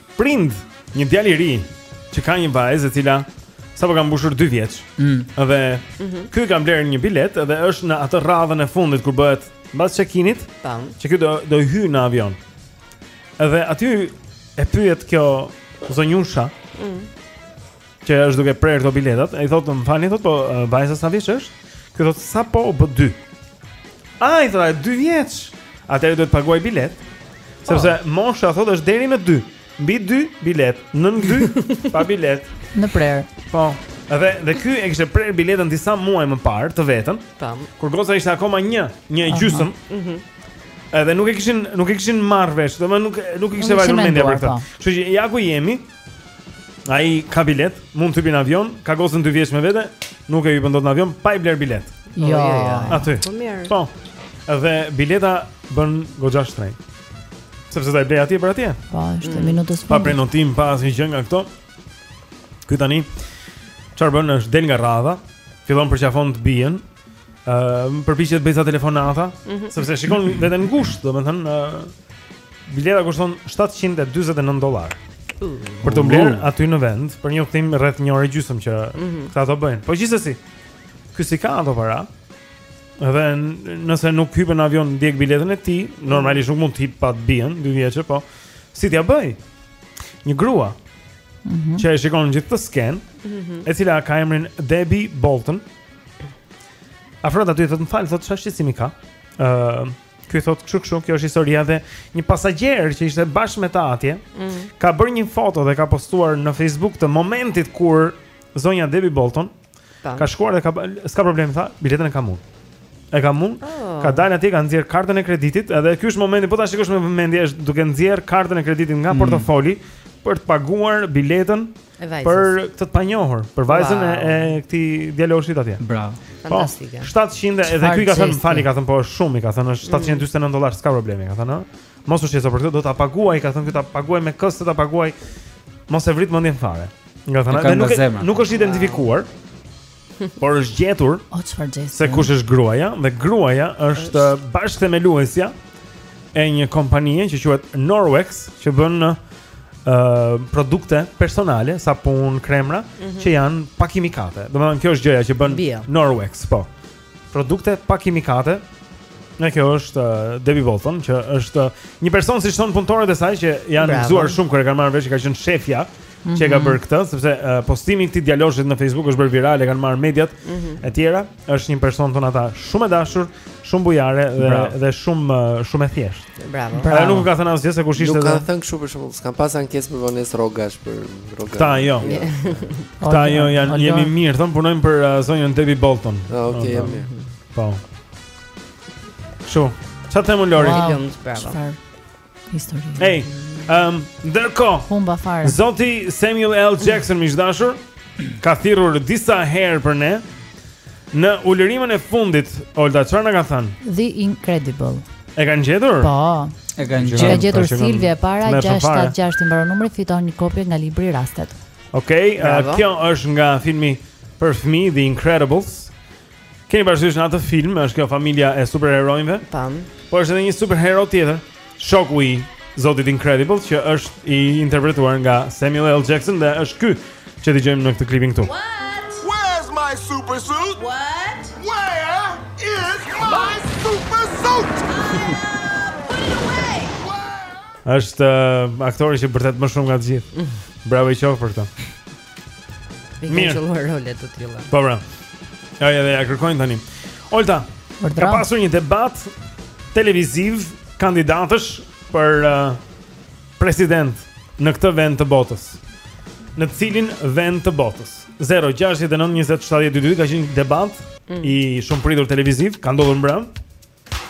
Prind një djalë i ri që ka një vajzë e cila sapo ka mbushur 2 vjeç. Mm. Dhe mm -hmm. ky ka blerë një bilet dhe është në atë radhën e fundit kur bëhet mbas check-init. Tam. Që ky do do hyjë në avion. Edhe aty e pyet kjo zonjusha. Mm. që është duke prerë këto biletat, e i thotë, "Më falni, thotë, po uh, vajza sa vjeç është?" Ky thotë, "Sapo u bë 2." A, i thotë, "2 vjeç." Atëherë duhet të paguajë bilet. Sepse oh. mosha thotë është deri në 2. Mbi 2 bilet, nën 2 pa bilet. Në prerë. Po. Dhe dhe ky e kishte prerë biletën disa muaj më parë të vetën. Tam. Kur goca ishte akoma një, një gjysmë. Mhm. Uh -huh. Edhe nuk e kishin nuk e kishin marrë vesh, domethënë nuk nuk i kishte vajtur mendja për këtë. Po. Kështu që ja ku jemi, Ai ka bilet, mund të hipë në avion, ka gocën dy vjeç me vete, nuk e hipën dot në avion pa i bler bilet. Jo, jo, jo. Aty. Po mirë. Po. Dhe bileta bën goxha shtrenjtë. Sepse do ta blejë atje për atje. Po, është mm. minutës pa. Pa prenotim, pa asnjë gjë nga këto. Ky tani çfarë bën është del nga rradha, fillon përqafon të bijën, ë uh, përpiqet bëjë ca telefonata, mm -hmm. sepse shikon veten ngushtë, domethënë ë uh, bileta kushton 749 dollarë. Uh. Për t'u blerë uh. aty në vend, për një udhtim rreth një ore gjysmë që mm -hmm. këta do bëjnë. Po gjithsesi, ky s'i ka ato para. Dhe nëse nuk hipën në avion djeg biletën e tij, normalisht nuk mund të hipë pa të bijën, dy vjeçë, po si t'ia bëjë? Një grua mm -hmm. që e shikon gjithë këtë skenë, mm -hmm. e cila ka emrin Debbie Bolton. Afrohet aty thotë më fal, thotë çfarë shqetësimi ka? Ë, uh, ky thotë kështu kështu, kjo është historia dhe një pasagjer që ishte bashkë me ta atje, mm. ka bërë një foto dhe ka postuar në Facebook të momentit kur zonja Debbie Bolton Po. ka shkuar dhe ka s'ka problem tha, biletën e kam unë. E kam unë. Oh. Ka dalë atje, ka nxjerr kartën e kreditit, edhe ky është momenti, po ta shikosh me vëmendje, është duke nxjerr kartën e kreditit nga mm. portofoli për të paguar biletën Për këtë të panjohur, për vajzën wow. e, e këtij djaloshit atje. Bravo. Po, Fantastike. 700 edhe ky ka thënë, fal, i ka thënë po është shumë, i ka thënë është 749 mm. dollarë, s'ka problem, i ka thënë. Mos u shqetëso për këtë, do ta paguaj, i ka thënë ky ta paguaj me këste ta paguaj. Mos e vrit mendjen fare. I ka thënë, nuk e, nuk është identifikuar. Por është gjetur oh, se kush është gruaja dhe gruaja është bashkëthemeluesja e një kompanie që quhet Norwex që bën ë uh, produkte personale, sapun, kremra mm -hmm. që janë pa kimikate. Domethënë kjo është gjëja që bën Bio. Norwex, po. Produkte pa kimikate. Dhe kjo është uh, Debbie Bolton që është uh, një person siç thonë punëtorët e saj që janë gëzuar shumë kur e kanë marrë vesh që ka qenë shefja mm -hmm. që ka mhm. bërë këtë, sepse uh, postimi i këtij djaloshit në Facebook është bërë viral, e kanë marrë mediat mm -hmm. e tjera. Është një person thonë ata shumë e dashur, shumë bujare dhe Bravo. dhe shumë uh, shumë e thjeshtë. Bravo. Bravo. Ai nuk ka thënë asgjë se kush ishte. Nuk ka thënë kështu për shembull, s'kanë pas ankesë për vonesë rrogash për rrogash. Këta jo. Këta jo, janë jemi mirë, thonë punojmë për uh, zonjën Debbie Bolton. Ah, okay, jemi mirë. Po. Ço. Çfarë thu Lori? Wow. Histori. Ej, um, ndërkohë, Humba fare. zoti Samuel L. Jackson, miq të dashur, ka thirrur disa herë për ne, në ulërimën e fundit, Olta, çfarë na ka thënë? The Incredibles. E kanë gjetur? Po. E kanë Që ka gjetur. gjetur Tash e kam- Silvia e para s'merrshëm fare. 676 i mbaron numri fiton një kopje nga libri Rastet. Okej, uh, Bravo. kjo është nga filmi për fëmijë The Incredibles. Keni parasysh në atë film, është kjo familja e superheronjve? Po. Po është edhe një superhero tjetër, shoku i zotit Incredible, që është i interpretuar nga Samuel L. Jackson dhe është ky që dëgjojmë në këtë klipin këtu. What? Where's my super suit? What? Where is my super suit? Është uh, aktori që bërtet më shumë nga të gjithë. Bravo i qoftë për këtë. Mirë. Mirë. Çullur role të tilla. Po pra. Ai edhe ia kërkojnë tani. Olta, Për ka dram. pasur një debat televiziv kandidatësh për uh, president në këtë vend të botës. Në cilin vend të botës? 069 20 70 222 ka qenë një debat i shumëpritur televiziv, ka ndodhur mbrëmë.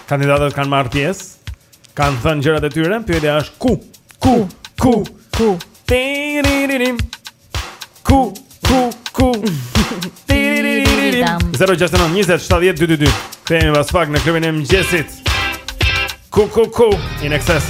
Kandidatët kanë marrë pjesë, kanë thënë gjërat e tyre, pyetja është ku? Ku? Ku? Ku? Tiriririm. Ku? Ku? Ku? Tiriririm. 069 20 70 222. Kthehemi pas pak në klubin e mëngjesit. Ku ku ku INXS.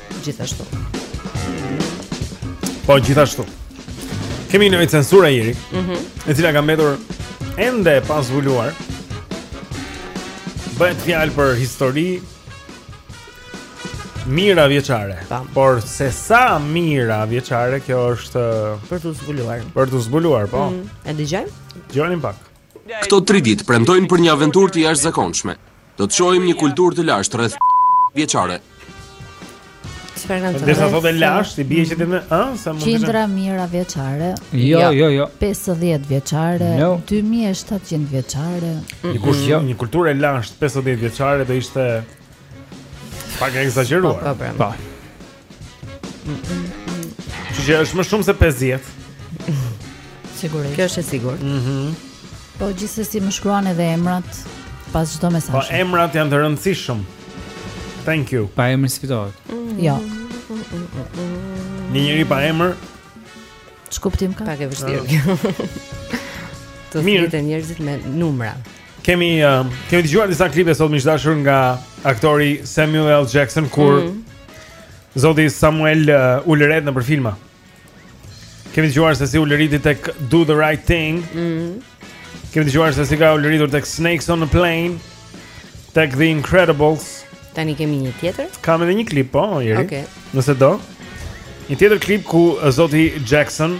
Gjithashtu. Po gjithashtu. Kemi lojë censura Jeri, mm -hmm. e cila ka mbetur ende e pa zbuluar. Bëhet fjalë për histori mijëra vjeçare. Por se sa mijëra vjeçare kjo është për t'u zbuluar. Për t'u zbuluar, po. Mm -hmm. E dëgjojmë? Dëgjojmë pak. Këto tri ditë premtojnë për një aventurë të jashtëzakonshme. Do të shohim një kulturë të lashtë rreth vjeçare. Dhe sa thotë e lashtë, i bie që ti më, ë, sa mund të. Qindra mijëra vjeçare. Jo, jo, jo. 50 vjeçare, 2700 vjeçare. Një jo, një kulturë e lashtë 50 vjeçare do ishte pak e ekzagjeruar. Po, po. Po. po. Që që është më shumë se 50 Sigurisht Kjo është e sigurt mm -hmm. Po gjithsesi më shkruan edhe emrat Pas çdo mesazhi Po emrat janë të rëndësishëm Thank you Pa emër s'fitohet mm -hmm. Jo Një njeri pa emër ç'kuptim ka? Pak e vështirë Të flitet njerëzit me numra Kemi uh, kemi dëgjuar disa klipe sot miq të dashur nga aktori Samuel L. Jackson kur mm. zoti Samuel uh, ulëret nëpër filma. Kemi dëgjuar se si ulëriti tek Do the Right Thing. Mm. Kemi dëgjuar se si ka ulëritur tek Snakes on a Plane, tek The Incredibles. Tani kemi një tjetër? Kam edhe një klip po, Jeri. Okej. Okay. Nëse do. Një tjetër klip ku zoti Jackson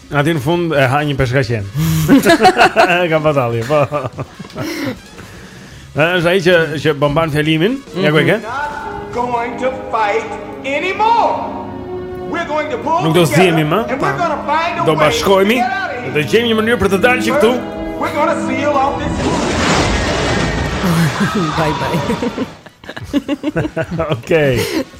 Atë në fund e ha një peshkaqen Ka patalli po. Në është ai që, që po mban fjalimin mm -hmm. Ja ku e ke Nuk do zihemi më Do bashkohemi Do gjejmë një mënyrë për të dalë që këtu We're gonna seal off this Bye bye Okej. Okay.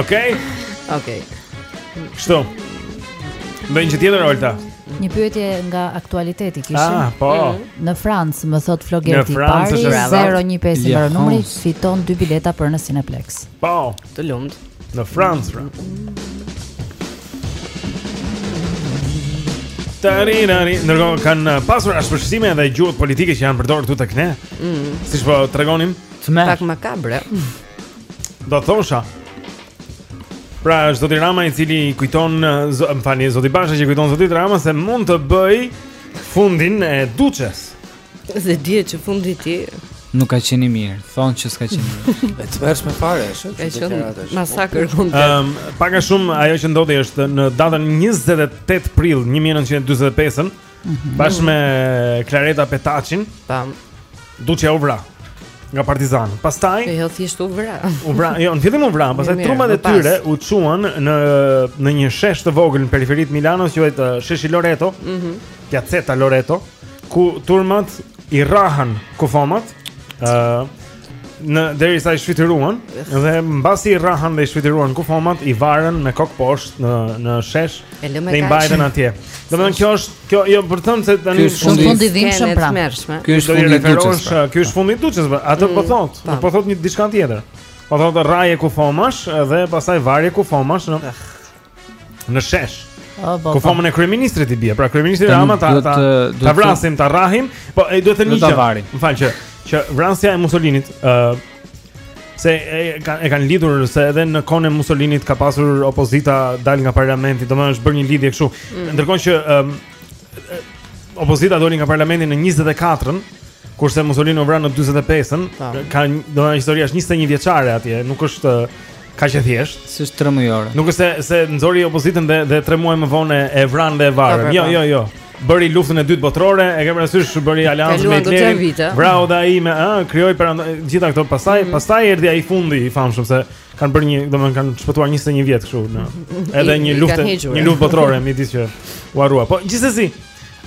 Okej. Okej. Kështu. Ndonjë gjë tjetër Olta? Një pyetje nga aktualiteti kishim. Ah, po. Mm. Në Francë, më thot Flogerti, pari 015 i mbaron numri, fiton dy bileta për në Cineplex. Po. Të lumt. Në Francë. Pra. Tani tani, ndërkohë kanë pasur ashpërsime edhe gjuhët politike që janë përdorur këtu tek ne. Mm. Siç po tregonim. Tmer. Pak makabre. Do thosha. Pra, është zoti Rama i cili kujton, më falni, zoti Basha që kujton zoti Rama se mund të bëj fundin e Duçes. Se dihet që fundi i tij Nuk ka qenë mirë, thonë që s'ka qenë mirë E tmerrshme fare, është E qenë masakër um, ehm, Pak a shumë, ajo që ndodhi është në datën 28 pril 1945 Bashkë me Klareta Petaçin. Tam. Duçja u vra nga partizanët. Pastaj Jo, thjesht u vra. U vra, jo, në fillim u vra, pastaj trupat e tyre u çuan në në një shesh të vogël në periferi të Milanos, quhet uh, Sheshi Loreto. Mhm. Mm Piazzetta Loreto, ku turmat i rrahan kufomat. Ëh, uh, Në derisa i shfytyruan dhe mbasi i rrahën dhe i shfytyruan kufomat i varën me kokë poshtë në në shesh dhe i mbajtën atje. Domethënë kjo është kjo jo për të thënë se tani është fundi i dhimbshëm pra. Ky është fundi i duçës. Pra. Ky është fundi i duçës. Po. Atë po mm, thot, po. po thot një diçka tjetër. Po thot rrahje kufomash dhe pastaj varje kufomash në Në shesh. Ah, po, kufomën e kryeministrit i bie. Pra kryeministri Rama ta ta ta vrasim, ta rrahim, po e duhet të themi që më fal që që vrasja e Mussolinit, ë uh, se e kanë e kanë lidhur se edhe në kohën e Mussolinit ka pasur opozita dalë nga parlamenti, domethënë është bërë një lidhje kështu. Mm. Ndërkohë që ë um, opozita doli nga parlamenti në 24-ën, kurse Mussolini u vra në 45-ën, ka domethënë historia është 21 vjeçare atje, nuk është Kaq e thjeshtë. S'është tremujore. Nuk është se se nxori opozitën dhe dhe tre muaj më vonë e vranë dhe e varën. Po, po, jo, po. jo, jo. Bëri luftën e dytë botërore, e ke parasysh bëri aleancë me Hitlerin. Vrau dhe ai me, ëh, krijoi për gjitha këto. Pastaj, mm. pastaj erdhi ai fundi i famshëm se kanë bërë një, domethënë kanë shkurtuar 21 vjet kështu në edhe një luftë, një luftë botërore midis që u harrua. Po gjithsesi,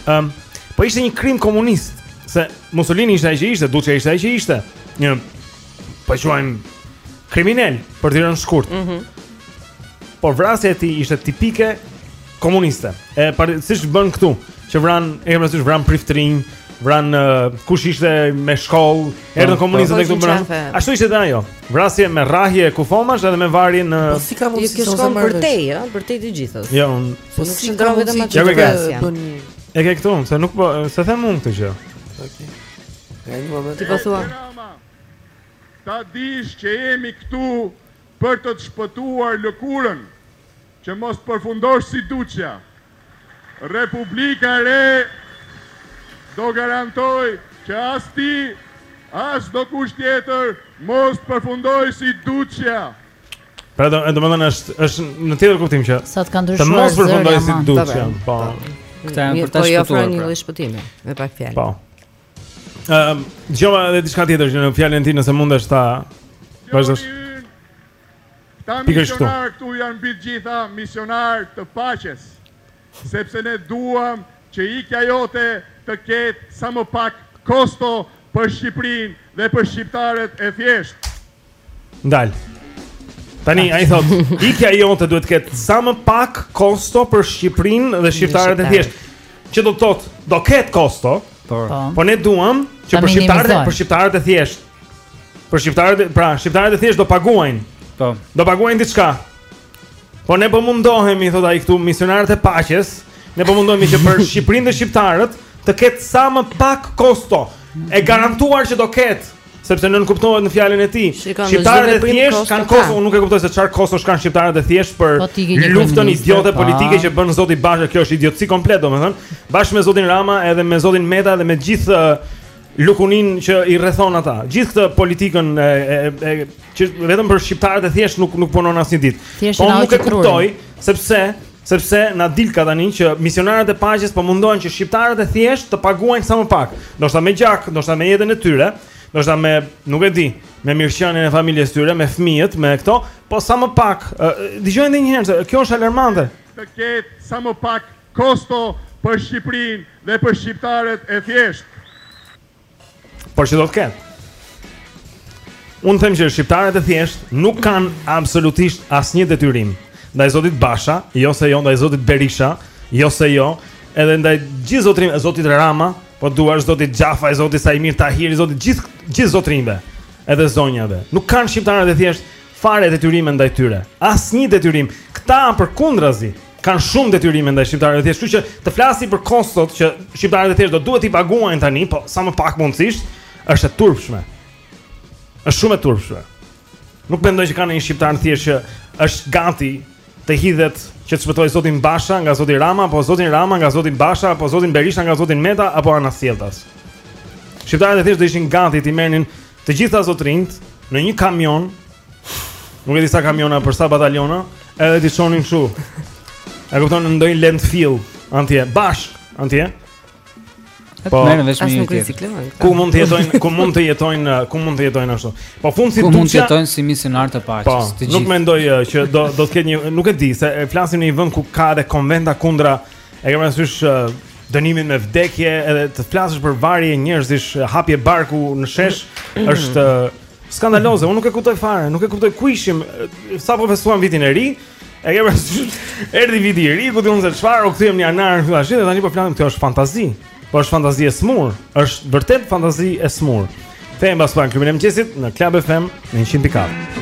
ëm, um, po ishte një krim komunist se Mussolini ishte ai që ishte, Duce ishte ai që ishte. Një po e quajmë kriminel për të rënë shkurt. Mhm. Mm por vrasja e tij ishte tipike komuniste. E pa siç bënë këtu, që vranë, e kemi thënë vranë priftërinj, vranë uh, kush ishte me shkollë, erdhën po, komunistët po, këtu po, vranë. Ashtu ishte edhe ajo. Vrasje me rrahje kufomash edhe me varje në Po si ka mundësi të shkon përtej, ëh, përtej të gjithës. Jo, po nuk qëndron vetëm atë vrasje. E ke këtu, se nuk po, s'e them unë këtë gjë. Okej. Ti po thua. Ta dish që jemi këtu për të të shpëtuar lëkurën, që mos të përfundosh si Duçja. Republika e re do garantojë që as ti, as dokush tjetër mos të përfundojë si Duçja. Pra do, do me thënë është, është në tjetër kuptim që S'a të ka ndryshuar zërë, Të mos përfundoj si duçja Po, po. Këta janë për ta shpëtuar Po, jo pra një lojë shpëtimi, me pak fjalë Po um, Dëgjoje edhe diçka tjetër që në fjalën e tij nëse mundesh ta Vazhdosh Ta misionarë këtu janë mbi të gjitha misionarë të paqes Sepse ne duam që ikja jote të ketë sa më pak kosto për Shqipërinë dhe për shqiptarët e thjeshtë Ndal. Tani ai thotë, ikja jote duhet të ketë sa më pak kosto për Shqipërinë dhe shqiptarët e thjeshtë. Që do të thotë, do ketë kosto, po. po. Po ne duam që për shqiptarët, për shqiptarët e thjeshtë. Për shqiptarët, pra, shqiptarët e thjeshtë do paguajnë. Po. Do paguajnë diçka. Po ne po mundohemi, thotë ai këtu, misionarët e paqes, ne po mundohemi që për Shqipërinë dhe shqiptarët të ketë sa më pak kosto. E garantuar që do ketë sepse nënkuptohet në fjalën e tij. Shqiptarët e thjeshtë kanë kosto, unë nuk e kuptoj se çfarë kostosh kanë shqiptarët e thjeshtë për po luftën idiote po. politike që bën zoti Basha, kjo është idiotësi komplet domethënë. Bashkë me zotin Rama edhe me zotin Meta edhe me gjithë uh, lukunin që i rrethon ata. Gjithë këtë politikën e, e, e që vetëm për shqiptarët e thjeshtë nuk nuk punon asnjë ditë. Po nuk e kuptoj sepse Sepse na dilka tani që misionarët e paqes po mundohen që shqiptarët e thjeshtë të paguajnë sa më pak, ndoshta me gjak, ndoshta me jetën e tyre, ndoshta me, nuk e di, me mirëqenien e familjes tyre, me fëmijët, me këto, po sa më pak. Dëgjojeni edhe një herë se kjo është alarmante. Të ketë sa më pak kosto për Shqipërinë dhe për shqiptarët e thjeshtë. Por që do të ketë Unë them që shqiptarët e thjeshtë nuk kanë absolutisht asnjë detyrim Ndaj Zotit Basha, jo se jo, ndaj Zotit Berisha, jo se jo Edhe ndaj gjithë zotrinj, Zotit Rama, po duash Zotit Xhafa, Zotit Saimir Tahiri, Zotit gjithë, gjithë zotrinjve Edhe zonjave Nuk kanë shqiptarët e thjeshtë fare detyrime ndaj tyre. Asnjë detyrim. Këta përkundrazi kanë shumë detyrime ndaj shqiptarëve të thjeshtë, kështu që të flasë për kostot që shqiptarët e thjeshtë do duhet t'i paguajnë tani, po sa më pak mundësisht, është e turpshme. Është shumë e turpshme. Nuk mendoj që ka ndonjë shqiptar të thjeshtë që është gati të hidhet që të shpëtojë zotin Basha nga zoti Rama, apo zotin Rama nga zoti Basha, apo zotin Berisha nga zotin Meta apo anasjelltas. Shqiptarët e thjeshtë do ishin gati të merrnin Të gjitha zotrinjtë në një kamion, nuk e di sa kamiona për sa batalionë, edhe t'i çonin kështu. E kupton në ndonjë landfill andej, bashkë andej. Po, merren vesh me njëri-tjetrin. Ku mund të jetojnë, ku mund të jetojnë, uh, ku mund të jetojnë ashtu. Po fund si duçja. Ku mund të jetojnë si misionarë të paqes, po, të gjithë. Nuk mendoj uh, që do do të ketë një, nuk e di se flasim në një vend ku ka edhe konventa kundra E ke parasysh uh, dënimin me vdekje edhe të flasësh për varje njerëzish, hapje barku në shesh është uh, skandaloze. Unë nuk e kuptoj fare, nuk e kuptoj ku ishim sa po festuam vitin e ri. E ke parasysh erdhi viti i ri, ku di unë se çfarë, u kthyem në janar këtu tash dhe tani po flasim kjo është fantazi. Po është fantazi e sëmurë, është vërtet fantazi e sëmurë. Kthehemi pas pak në klubin e mëngjesit në Club FM në 104.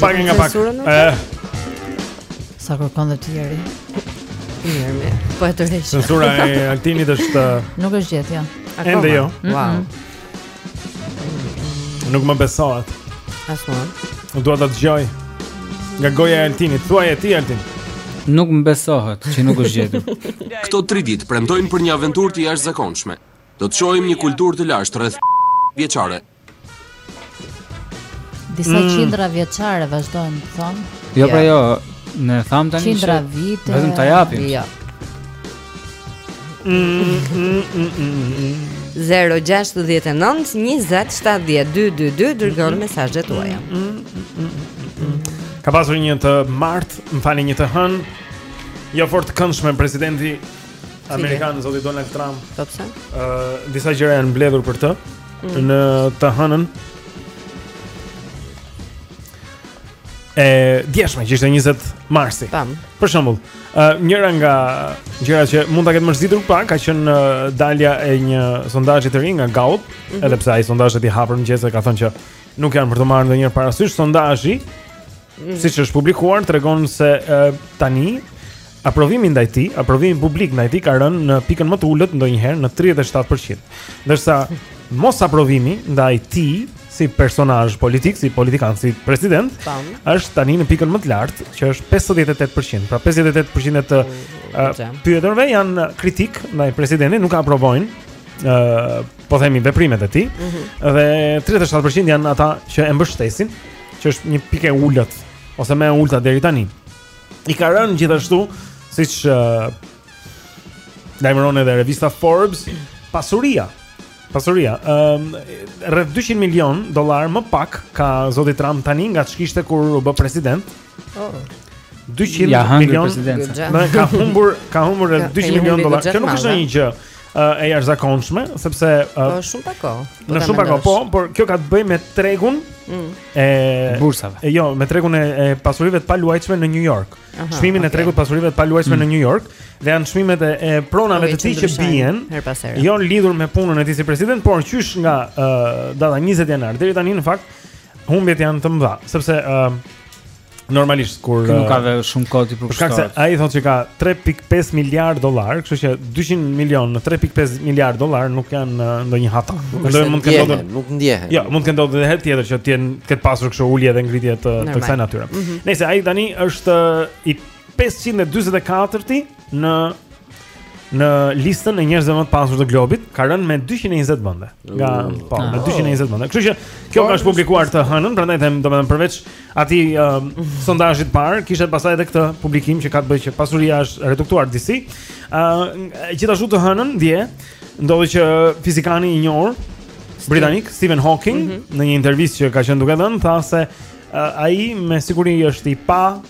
Pak nga pak eh. Sa kërkon dhe tjerë Mirë, mirë Po e tërheq Censura e Altinit është eh, Nuk është gjetur, jo Ende jo Wow Nuk më besohet As mua Dua ta dëgjoj Nga goja e Altinit Thuaje ti Altin Nuk më besohet që nuk është gjetur Këto tri ditë premtojnë për një aventurë të jashtëzakonshme Do të shohim një kulturë të lashtë rreth vjeçare Disa mm. qindra vjeçare vazhdojnë të thonë. Jo, pra jo, ne thamë tani qindra vite. Vetëm ta japim. Jo. 0-6-9-20-70-2-22 Dërgoni mm. mesazhet tuaja mm, mm, Ka pasur një të martë Më falni një të hënë Jo fort të këndshme presidenti amerikan, zoti Donald Trump Po pse po uh, Disa gjëra janë mbledhur për të mm. në të hënën. E djeshme që ishte 20 marsi. Tam. Për shembull, njëra nga gjërat që mund ta ketë mërzitur pak ka qenë dalja e një sondazhi të ri nga Gallup, mm -hmm. edhe pse ai sondazhet i ka përqeshur ka thënë që nuk janë për t'u marrë ndonjëherë parasysh sondazhi mm -hmm. siç është publikuar tregon se uh, tani aprovimi ndaj tij, aprovimi publik ndaj tij ka rënë në pikën më të ulët ndonjëherë në 37%. Ndërsa mosaprovimi ndaj tij si personazh politik, si politikan, si president, Tam. është tani në pikën më të lartë, që është 58%. Pra 58% e të uh, pyeturve janë kritikë ndaj presidentit, nuk i aprovojnë po themi veprimet e tij mm -hmm. dhe 37% janë ata që e mbështesin që është një pikë e ulët ose më e ulëta deri tani. I ka rënë gjithashtu siç uh, lajmëron edhe revista Forbes pasuria. Pasuria, ëm um, rreth 200 milion dollar më pak ka zoti Trump tani nga ç'kishte kur u bë president. Oh. 200 ja, milion. Ja, ka humbur, ka humbur rreth 200 milion dollar. Kjo nuk është ndonjë gjë. uh, e jashtëzakonshme, sepse uh, po shumë pak kohë. Po në shumë pak kohë, po, por kjo ka të bëjë me tregun mm. e bursave. E jo, me tregun e, e pasurive të paluajtshme në New York. Çmimin okay. e tregut të pasurive të paluajtshme mm. në New York dhe janë çmimet e, e pronave të tij që bien. Jo lidhur me punën e tij si president, por qysh nga uh, data 20 janar deri tani në fakt humbjet janë të mëdha, sepse uh, Normalisht kur Kë nuk ka dhe shumë kohë t'i përkushtohet. Për shkak se ai thotë se ka 3.5 miliard dollar, kështu që 200 milion në 3.5 miliard dollar nuk janë ndonjë hata. Jo, mund të ketë ndodhur. Nuk ndjehen. Jo, mund të ndodhë edhe herë tjetër që të ketë pasur kështu ulje dhe ngritje të të kësaj natyre. Mhm. Nëse ai tani është i 544-ti në në listën e njerëzve më të pasur të globit ka rënë me 220 vende. Nga po, ah. me 220 vende. Kështu që kjo po, është publikuar të hënën, prandaj them domethënë përveç atij um, sondazhit të parë, kishte pastaj edhe këtë publikim që ka të bëjë që pasuria është reduktuar disi. Ë uh, gjithashtu të hënën dje ndodhi që fizikani i njohur britanik Stephen Hawking mm -hmm. në një intervistë që ka qenë duke dhënë tha se uh, ai me siguri është i pa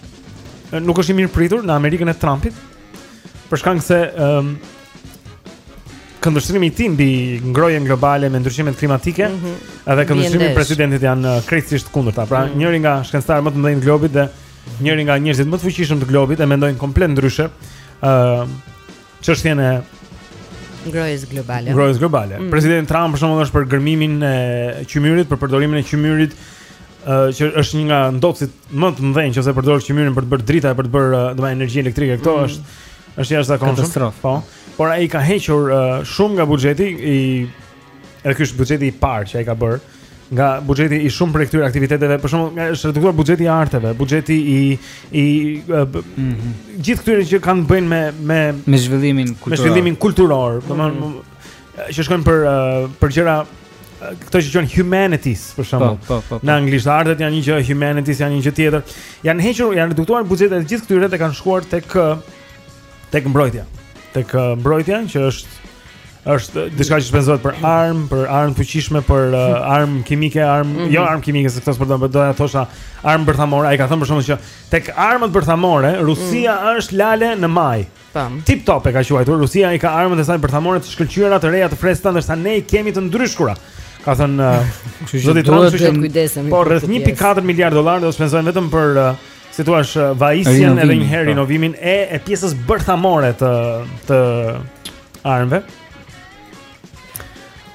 nuk është i mirëpritur në Amerikën e Trumpit. Për shkak se ëm um, këndvështrimi i tij mbi ngrohjen globale me ndryshimet klimatike, mm -hmm. edhe këndvështrimi i presidentit janë uh, krejtësisht të kundërta. Pra, mm -hmm. njëri nga shkencëtarët më të mëdhenj të globit dhe njëri nga njerëzit më të fuqishëm të globit e mendojnë komplet ndryshe. ë uh, çështjen e ngrohjes globale. Ngrohjes globale. Mm. Presidenti Trump për shembull është për gërmimin e qymyrit, për përdorimin e qymyrit që është një nga ndotësit më të mëdhenj në qoftë se përdor qymyrin për të bërë drita e për të bërë domethënë energji elektrike këto mm. është është jashtëzakonshëm katastrofë po por ai ka hequr uh, shumë nga buxheti i edhe ky është buxheti i parë që ai ka bërë nga buxheti i shumë prej këtyre aktiviteteve, për shembull, nga është reduktuar buxheti i arteve, buxheti i i mhm. gjithë këtyre që kanë të bëjnë me me me zhvillimin kulturor. Me zhvillimin kulturor, mhm. domethënë që shkojnë për për gjëra këto që quhen humanities për shembull. Po, po, po, në anglisht artet janë një gjë, humanities janë një gjë tjetër. Janë hequr, janë reduktuar buxhetet e gjithë këtyre dhe kanë shkuar tek tek mbrojtja. Tek uh, mbrojtja që është është diçka që shpenzohet për armë, për armë të fuqishme, për uh, armë kimike, armë, mm -hmm. jo armë kimike, se këto s'përdoren, por doja të thosha armë bërthamore. Ai ka thënë për shembull që tek armët bërthamore Rusia mm -hmm. është lale në maj. Tam. Tip top e ka quajtur Rusia i ka armët e saj bërthamore të shkëlqyera të reja të freskëta ndërsa ne i kemi të ndryshkura. Ka thënë, uh, kështu që duhet të kujdesemi. Por rreth 1.4 miliard dollarë do të shpenzohen vetëm për uh, si të thuash, pajisjen edhe një herë po. rinovimin e e pjesës bërthamore të të armëve.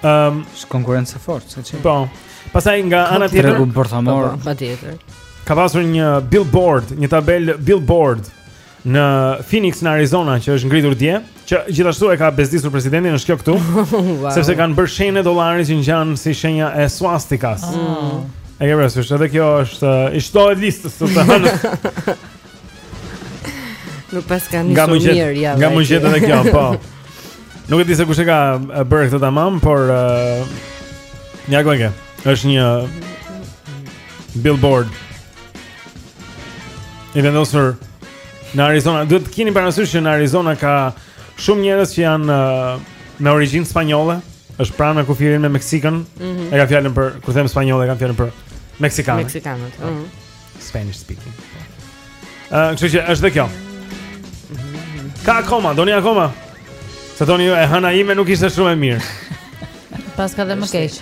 Ehm, um, konkurrencë e fortë, se çim. Po. Pastaj nga ana tjetër, tregu bërthamor. Po, po, patjetër. Ka pasur një billboard, një tabelë billboard në Phoenix në Arizona që është ngritur dje. Ëh, Që gjithashtu e ka bezdisur presidentin është kjo këtu. wow. Sepse kanë bërë shenjën e dollarit që ngjan si shenja e swastikas. Oh. Mm. E ke vërtetë, është edhe kjo është i shtohet listës së të hënës. Nuk paska qenë shumë mirë ja. Nga ma gjete edhe kjo, po. Nuk e di se kush e ka bërë këtë tamam, por uh, ja ku e ke. Është një billboard I vendosur në Arizona. Duhet të keni parasysh që në Arizona ka shumë njerëz që janë uh, me origjinë spanjolle. është pranë me kufirin me Meksikën. Mm -hmm. E kam fjalën për, kur them spanjolle, e kam fjalën për meksikanë. Meksikanët. Mm -hmm. Spanish speaking. Uh, kështu që është dhe kjo. Ka akoma, doni akoma? Sa doni ju, e hëna ime nuk ishte shumë e mirë. Paska dhe më keq.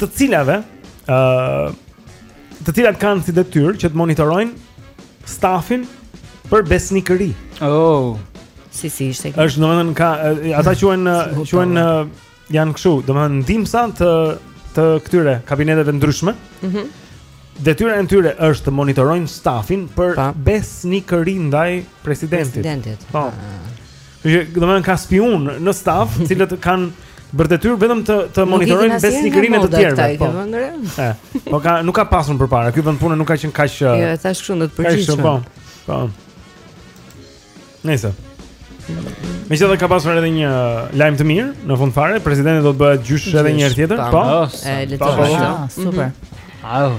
të cilave ë uh, të cilat kanë si detyrë që të monitorojnë stafin për besnikëri. Oh, si si ishte kjo? Është domethënë ka ata quhen quhen janë kështu, domethënë ndihmësa të të këtyre kabineteve të ndryshme. Mhm. Mm Detyra e tyre është të monitorojnë stafin për pa. besnikëri ndaj presidentit. Presidentit. Po. Ah. Kështu që domethënë ka spiunë në staf, të cilët kanë për detyrë vetëm të të monitorojnë besnikërinë e të tjerëve. Po. Ë. Po ka nuk ka pasur përpara. Ky vend pune nuk ka qenë kaq Jo, e thashë kështu në të përgjithshme. Po. Po. Nëse. Me që dhe ka pasur edhe një lajmë të mirë Në fund fare, presidenti do të bëhet gjysh edhe një herë tjetër Po, e letë po, po, po. Super mhm.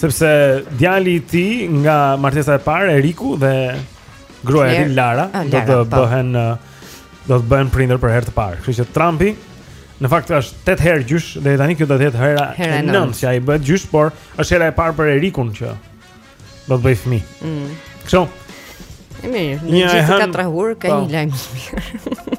Sepse djali i tij nga martesa e parë, Eriku dhe gruaja e tij Lara ah, do të po. bëhen do të bëhen prindër për herë të parë. Kështu që Trumpi në fakt është 8 herë gjysh dhe tani kjo do të jetë hera e nëntë që ai bëhet gjysh, por është hera e parë për Erikun që do të bëjë fëmijë. Mm. Kështu. Mirë, në gjithë këtë katrahurë, ka po. një lajm të mirë.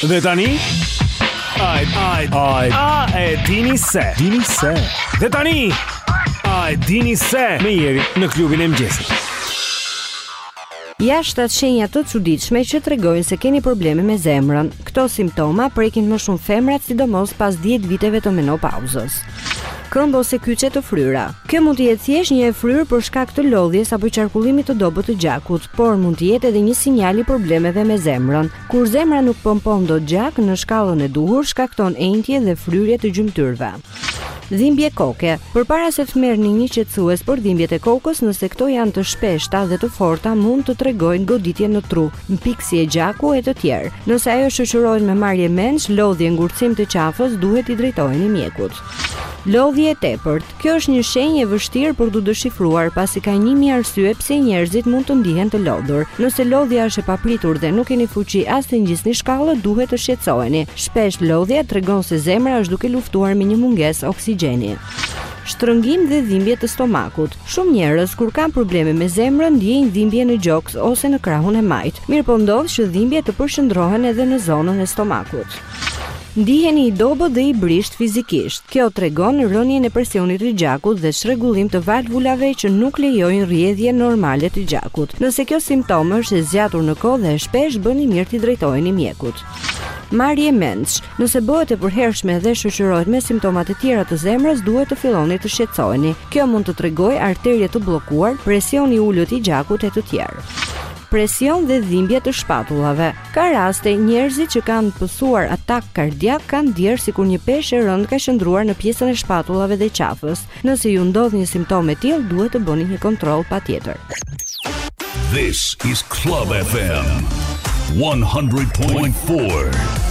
Dhe tani Ai, ai, ai. A e dini se? Dini se? Dhe tani Ai, dini se? Mbeteni në klubin e mëngjesit. Ja shtatë shenja të çuditshme që tregojnë se keni probleme me zemrën. Këto simptoma prekin më shumë femrat sidomos pas 10 viteve të menopauzës. Këmbë ose kyçe të fryra. Kjo mund të jetë thjesht një e fryrë për shkak të lodhjes apo qarkullimit të dobët të gjakut, por mund të jetë edhe një sinjal i problemeve me zemrën. Kur zemra nuk pompon dot gjak në shkallën e duhur, shkakton enjtje dhe fryrje të gjymtyrëve. Dhimbje koke. Përpara se të merrni një qetësues për dhimbjet e kokës, nëse këto janë të shpeshta dhe të forta, mund të tregojnë goditje në tru. mpiksje gjaku e të tjera. Nëse ajo shoqërohet me marrje mendsh, lodhje, ngurtësim të qafës, duhet t'i drejtoheni mjekut. Lodhje e tepërt. Kjo është një shenjë e vështirë për t'u deshifruar, pasi ka 1000 arsye pse njerëzit mund të ndihen të lodhur. Nëse lodhja është e papritur dhe nuk keni fuqi as të ngjisni shkallët, duhet të shqetësoheni. Shpesh lodhja tregon se zemra është duke luftuar me një mungesë oksigjeni. Shtrëngim dhe dhimbje të stomakut. Shumë njerëz kur kanë probleme me zemrën ndjejnë dhimbje në gjoks ose në krahun e majtë, mirëpo ndodh që dhimbjet të përqendrohen edhe në zonën e stomakut. Ndiheni i dobët dhe i brishtë fizikisht. Kjo tregon rënien e presionit të gjakut dhe çrregullim të valvulave që nuk lejojnë rrjedhjen normale të gjakut. Nëse kjo simptomë është e zgjatur në kohë dhe shpesh bëni mirë t'i drejtoheni mjekut. Marrje mendsh. Nëse bëhet e përhershme dhe shoqërohet me simptoma të tjera të zemrës, duhet të filloni të shqetësoheni. Kjo mund të tregojë arterie të bllokuar, presion i ulët i gjakut e të tjera presion dhe dhimbje të shpatullave. Ka raste njerëzit që kanë pësuar atak kardiak kanë ndjerë sikur një peshë e rëndë ka qëndruar në pjesën e shpatullave dhe qafës. Nëse ju ndodh një simptomë e tillë, duhet të bëni një kontroll patjetër. This is Club FM 100.4.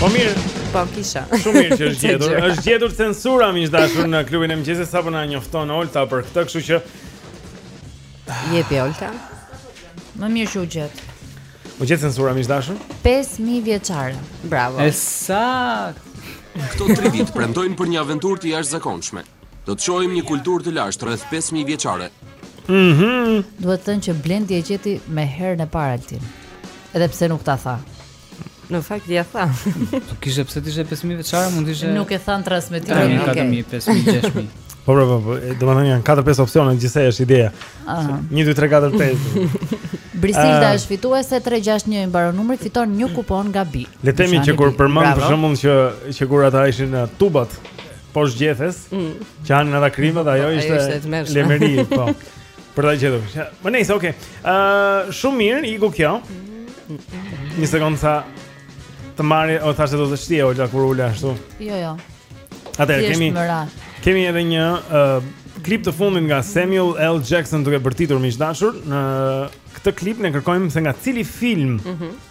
Po mirë. Po kisha. Shumë mirë që është gjetur. Është gjetur censura miq të dashur në klubin e mëngjesit sapo na njofton Olta për këtë, kështu që jepi Olta. Më mirë që u gjet. U gjet censura miq të dashur? 5000 vjeçare. Bravo. E saktë. Këto 3 ditë premtojnë për një aventurë të jashtëzakonshme. Do të shohim një kulturë të lashtë rreth 5000 vjeçare. Mhm. Mm Do me thënë që Blendi e gjeti me herën e parë Altin. Edhe pse nuk ta tha. Në fakt ja tha. Po s'kishte pse të ishte 5000 vjeçare, mund të ishte Nuk e than transmetim. Tani 4000, 5000, 6000. Po po po, po domethënë janë 4-5 opsione gjithsej është ideja. 1 2 3 4 5. Brisilda është fituese 361 i mbaron numri, fiton një kupon nga Bi. Le të themi që kur përmend për shembull që që kur ata ishin në tubat Poshtë gjethes, mm. që hanin ata krimbat, ajo ishte lemeri, po. Për ta gjetur. Më nejse, oke. Okay. Uh, shumë mirë, iku kjo. Një sekundë sa të marr, o thashë do teshtije, o ja kur ule ashtu. Jo, jo. Atër, kemi, kemi edhe një uh, klip të fundit nga Samuel L. Jackson duke bërtitur miq të dashur. Në këtë klip ne kërkojmë se nga cili film mm -hmm.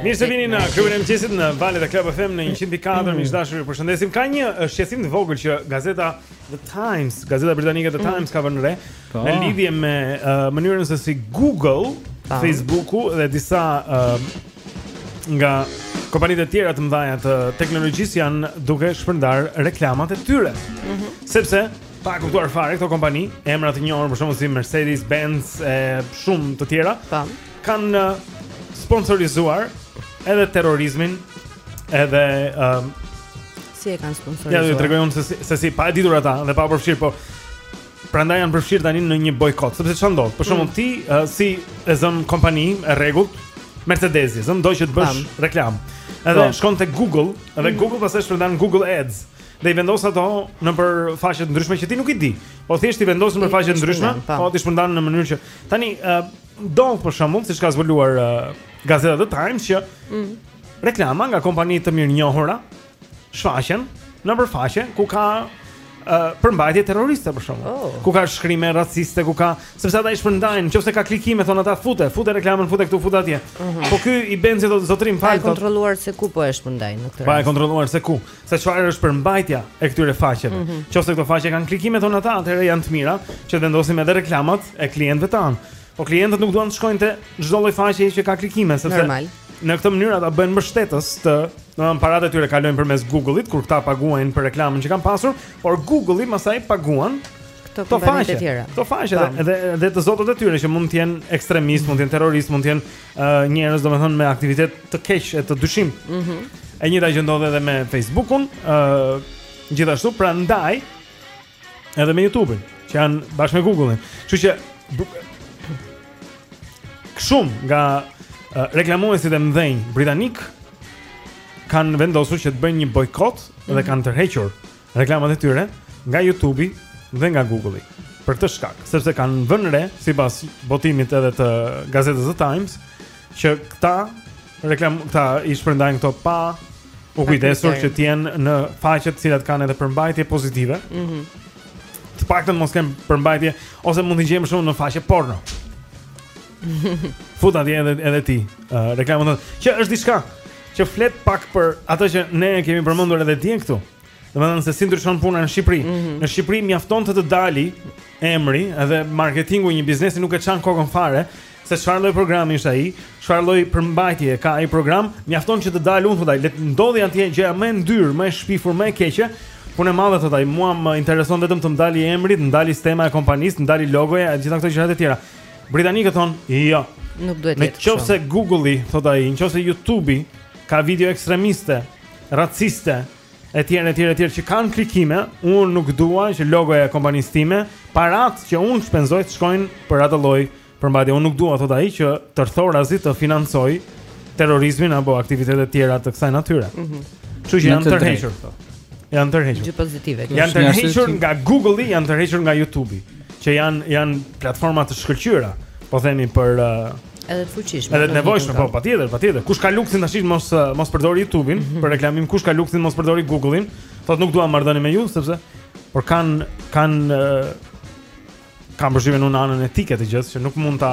Mirë se vini në klubin e mëngjesit në valët e Club FM në 104. Miq të dashur, ju përshëndesim. Ka një shqetësim të vogël që gazeta The Times, gazeta britanike The mm. Times ka vënë re po. në lidhje me uh, mënyrën se si Google, po. Facebooku dhe disa uh, nga kompanitë e tjera të mëdha të teknologjisë janë duke shpërndar reklamat e tyre. Mm -hmm. Sepse Pa kuptuar fare këto kompani, emra të njohur për shembull si Mercedes Benz e shumë të tjera. Po. Kan sponsorizuar edhe terrorizmin, edhe um, si e kanë sponsorizuar. Ja, ju tregoj unë se si, se si pa e ditur ata dhe pa përfshirë, po prandaj janë përfshirë tani në një bojkot, sepse çfarë ndodh? Për shembull mm. ti uh, je e zëmë kompani e rregullt Mercedes-i, zëmë do që të bësh reklamë. Edhe po. shkon te Google, edhe mm. Google pastaj shpërndan Google Ads. Dhe i vendos ato nëpër faqe të ndryshme që ti nuk i di. Po thjesht i vendos nëpër faqe të ndryshme, po. po t'i shpërndan në mënyrë që tani ë uh, ndodh për shembull, siç ka zbuluar uh, gazeta The Times që mm. reklama nga kompani të mirënjohura shfaqen nëpër faqe ku ka përmbajtje terroriste për shembull. Oh. Ku ka shkrime raciste, ku ka, sepse ata i shpërndajnë, nëse ka klikime thon ata fute, fute reklamën, fute këtu, fute atje. Mm -hmm. Po ky i Benzi do, zotëri më fal. Pa i kontrolluar se ku po e shpërndajnë këtë. Pa e kontrolluar se ku. se çfarë është përmbajtja e këtyre faqeve. Mm -hmm. Qoftë se këto faqe kanë klikime thonë ata, atëherë janë të mira që të vendosim edhe reklamat e klientëve tanë. Po klientët nuk duan të shkojnë te çdo lloj faqe që ka klikime, sepse Normal. në këtë mënyrë ata bëhen mbështetës të, domethënë paratë e tyre kalojnë përmes Google-it kur këta paguajnë për reklamën që kanë pasur, por Google-i pastaj paguan këto faqe të tjera. Këto faqe edhe edhe të zotët e tyre që mund të jenë ekstremistë, mund të jenë terroristë, mund të jenë uh, njerëz domethënë me aktivitet të keq e të dyshim. Mhm. Mm e njëjta gjë ndodh edhe me Facebookun, ë uh, gjithashtu prandaj edhe me YouTube-in, që janë bashkë me Google-in. Kështu që shumë nga uh, reklamuesit e mëdhenj britanik kanë vendosur që të bëjnë një bojkot mm -hmm. dhe mhm. kanë tërhequr reklamat e tyre nga YouTube-i dhe nga Google-i. Për këtë shkak, sepse kanë vënë re sipas botimit edhe të gazetës The Times që këta reklam këta i shpërndajnë këto pa u kujdesur që të jenë në faqe të cilat kanë edhe përmbajtje pozitive. Mhm. Mm të paktën mos kenë përmbajtje ose mund t'i gjejmë shumë në faqe porno. Fut atje edhe edhe ti. Uh, reklamën tonë. Që është diçka që flet pak për ato që ne kemi përmendur edhe dje këtu. Domethënë se si ndryshon puna në Shqipëri. Mm -hmm. Në Shqipëri mjafton të të dali emri, edhe marketingu i një biznesi nuk e çan kokën fare se çfarë lloj programi është ai, çfarë lloj përmbajtje ka ai program, mjafton që të dalë unë thotë, le të ndodhi atje gjëja më e ndyrë, më e shpifur, më e keqe. Punë e madhe thotë ai, mua më intereson vetëm të m'dali emri, të m'dali stema e kompanisë, të m'dali logoja e gjitha këto gjëra të tjera. Britanikët thonë, jo. Nuk duhet të jetë kështu. Në qoftë se Google-i, thotë ai, në qoftë se YouTube-i ka video ekstremiste, raciste, etj, etj, etj që kanë klikime, unë nuk dua që logoja e kompanisë time, paratë që unë shpenzoj të shkojnë për atë lloj përmbajtje. Unë nuk dua, thotë ai, që tërthorazi të financoj terrorizmin apo aktivitete të tjera të kësaj natyre. Mhm. Mm Kështu që janë tërhequr këto. Janë tërhequr. Gjë pozitive. Janë tërhequr nga Google-i, janë tërhequr nga YouTube-i. që janë janë platforma të shkëlqyera, po themi për uh, edhe të fuqishme. Edhe të nevojshme, po patjetër, patjetër. Kush ka luksin tash mos uh, mos përdori YouTube-in mm -hmm. për reklamim, kush ka luksin mos përdori Google-in. Thot nuk dua marrëdhënie me ju sepse por kanë kanë uh, kanë përzier në anën etike të gjësë që nuk mund ta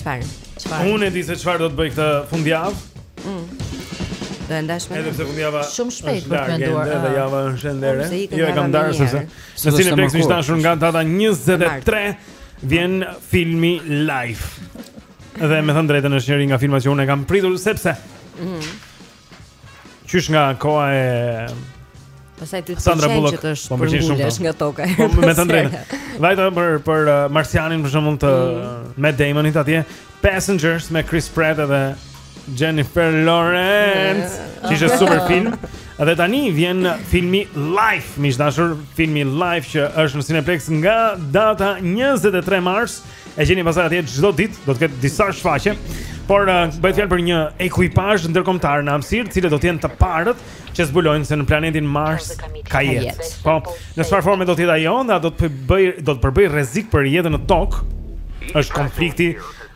Çfarë? Çfarë? Unë e di se çfarë do të bëj këtë fundjavë. Mm. Do e ndash me. Edhe pse fundjava shumë shpejt për të menduar. Edhe java është e ndere. Jo e kam ndarë sepse. Në Cineplex miq të dashur nga data 23 vjen filmi Life. Dhe me thënë drejtën është njëri nga filmat që unë e kam pritur sepse. Mm. Qysh nga koha e Pastaj ty të pëlqen që të është po përmbulesh nga toka. Po me të drejtë. Vajta për për uh, Marsianin për shembull të mm. Matt Damonit atje, Passengers me Chris Pratt edhe Jennifer Lawrence. Që ishte super film. Dhe tani vjen filmi Life, miq dashur, filmi Life që është në Cineplex nga data 23 mars E gjeni pasaj atje çdo ditë, do të ketë disa shfaqje, por uh, bëhet fjalë për një ekuipazh ndërkombëtar në hapësirë, të cilët do të jenë të parët që zbulojnë se në planetin Mars ka jetë. Po, në çfarë forme do të jetë ajo, nëse do të bëj do të përbëjë rrezik për jetën në Tokë. Është konflikti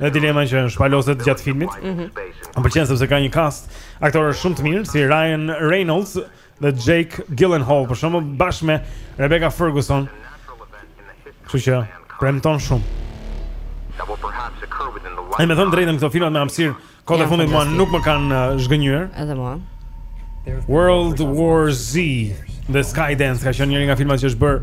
dhe dilema që shpaloset gjatë filmit. Mm -hmm. Më pëlqen sepse ka një cast aktorësh shumë të mirë si Ryan Reynolds, dhe Jake Gyllenhaal për shembull bashkë me Rebecca Ferguson. Kështu që premton shumë. Me thënë të drejtën këto filmat me hapësirë, kohët e fundit mua nuk më kanë uh, zhgënjyer. Edhe mua. World War Z, dhe Skydance ka qenë njëri nga filmat që është bërë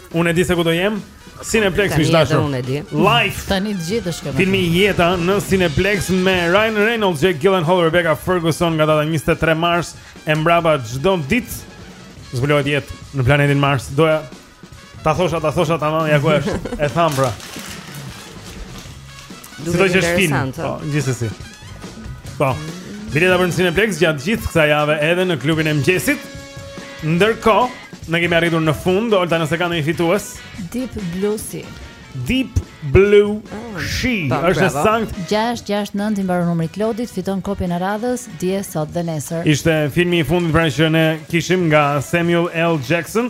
Unë e di se ku do jem. Cineplex miq të dashur. Unë e di. Life. Tani të gjithë shkojmë. Filmi Jeta në Cineplex me Ryan Reynolds, Jake Gyllenhaal, Rebecca Ferguson nga data 23 mars e mbrapa çdo ditë. Zbulohet jetë në planetin Mars. Doja ta thosha, ta thosha tamam, ja ku është. E thamë pra. Duket interesant. Sido që, po, gjithsesi. Po, bileta për në Cineplex gjatë gjithë kësaj jave edhe në klubin e mëngjesit. Ndërkohë, ne kemi arritur në fund, Olta nëse ka një fitues. Deep Blue Sea. Deep Blue ah, Sea oh, është e saktë 669 i mbaron numri Klodi fiton kopjen e radhës dhe sot dhe nesër. Ishte filmi i fundit pra që ne kishim nga Samuel L Jackson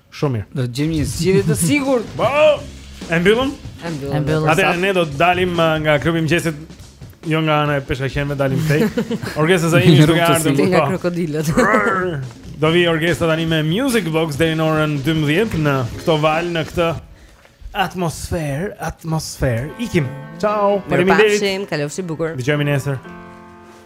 Shumë mirë. Do të gjejmë një zgjidhje të sigurt. Po. E mbyllëm? E mbyllëm. Atëherë ne do të dalim uh, nga klubi i mëngjesit. Jo nga ana e peshkaqenëve dalim tek. Orgesa jemi duke ardhur nga po. krokodilët. Do vijë Orgesa tani me Music Box deri në orën 12 në këto valë në këtë atmosferë, atmosferë. Ikim. Ciao. Faleminderit. Kalofshi bukur. Dëgjohemi nesër.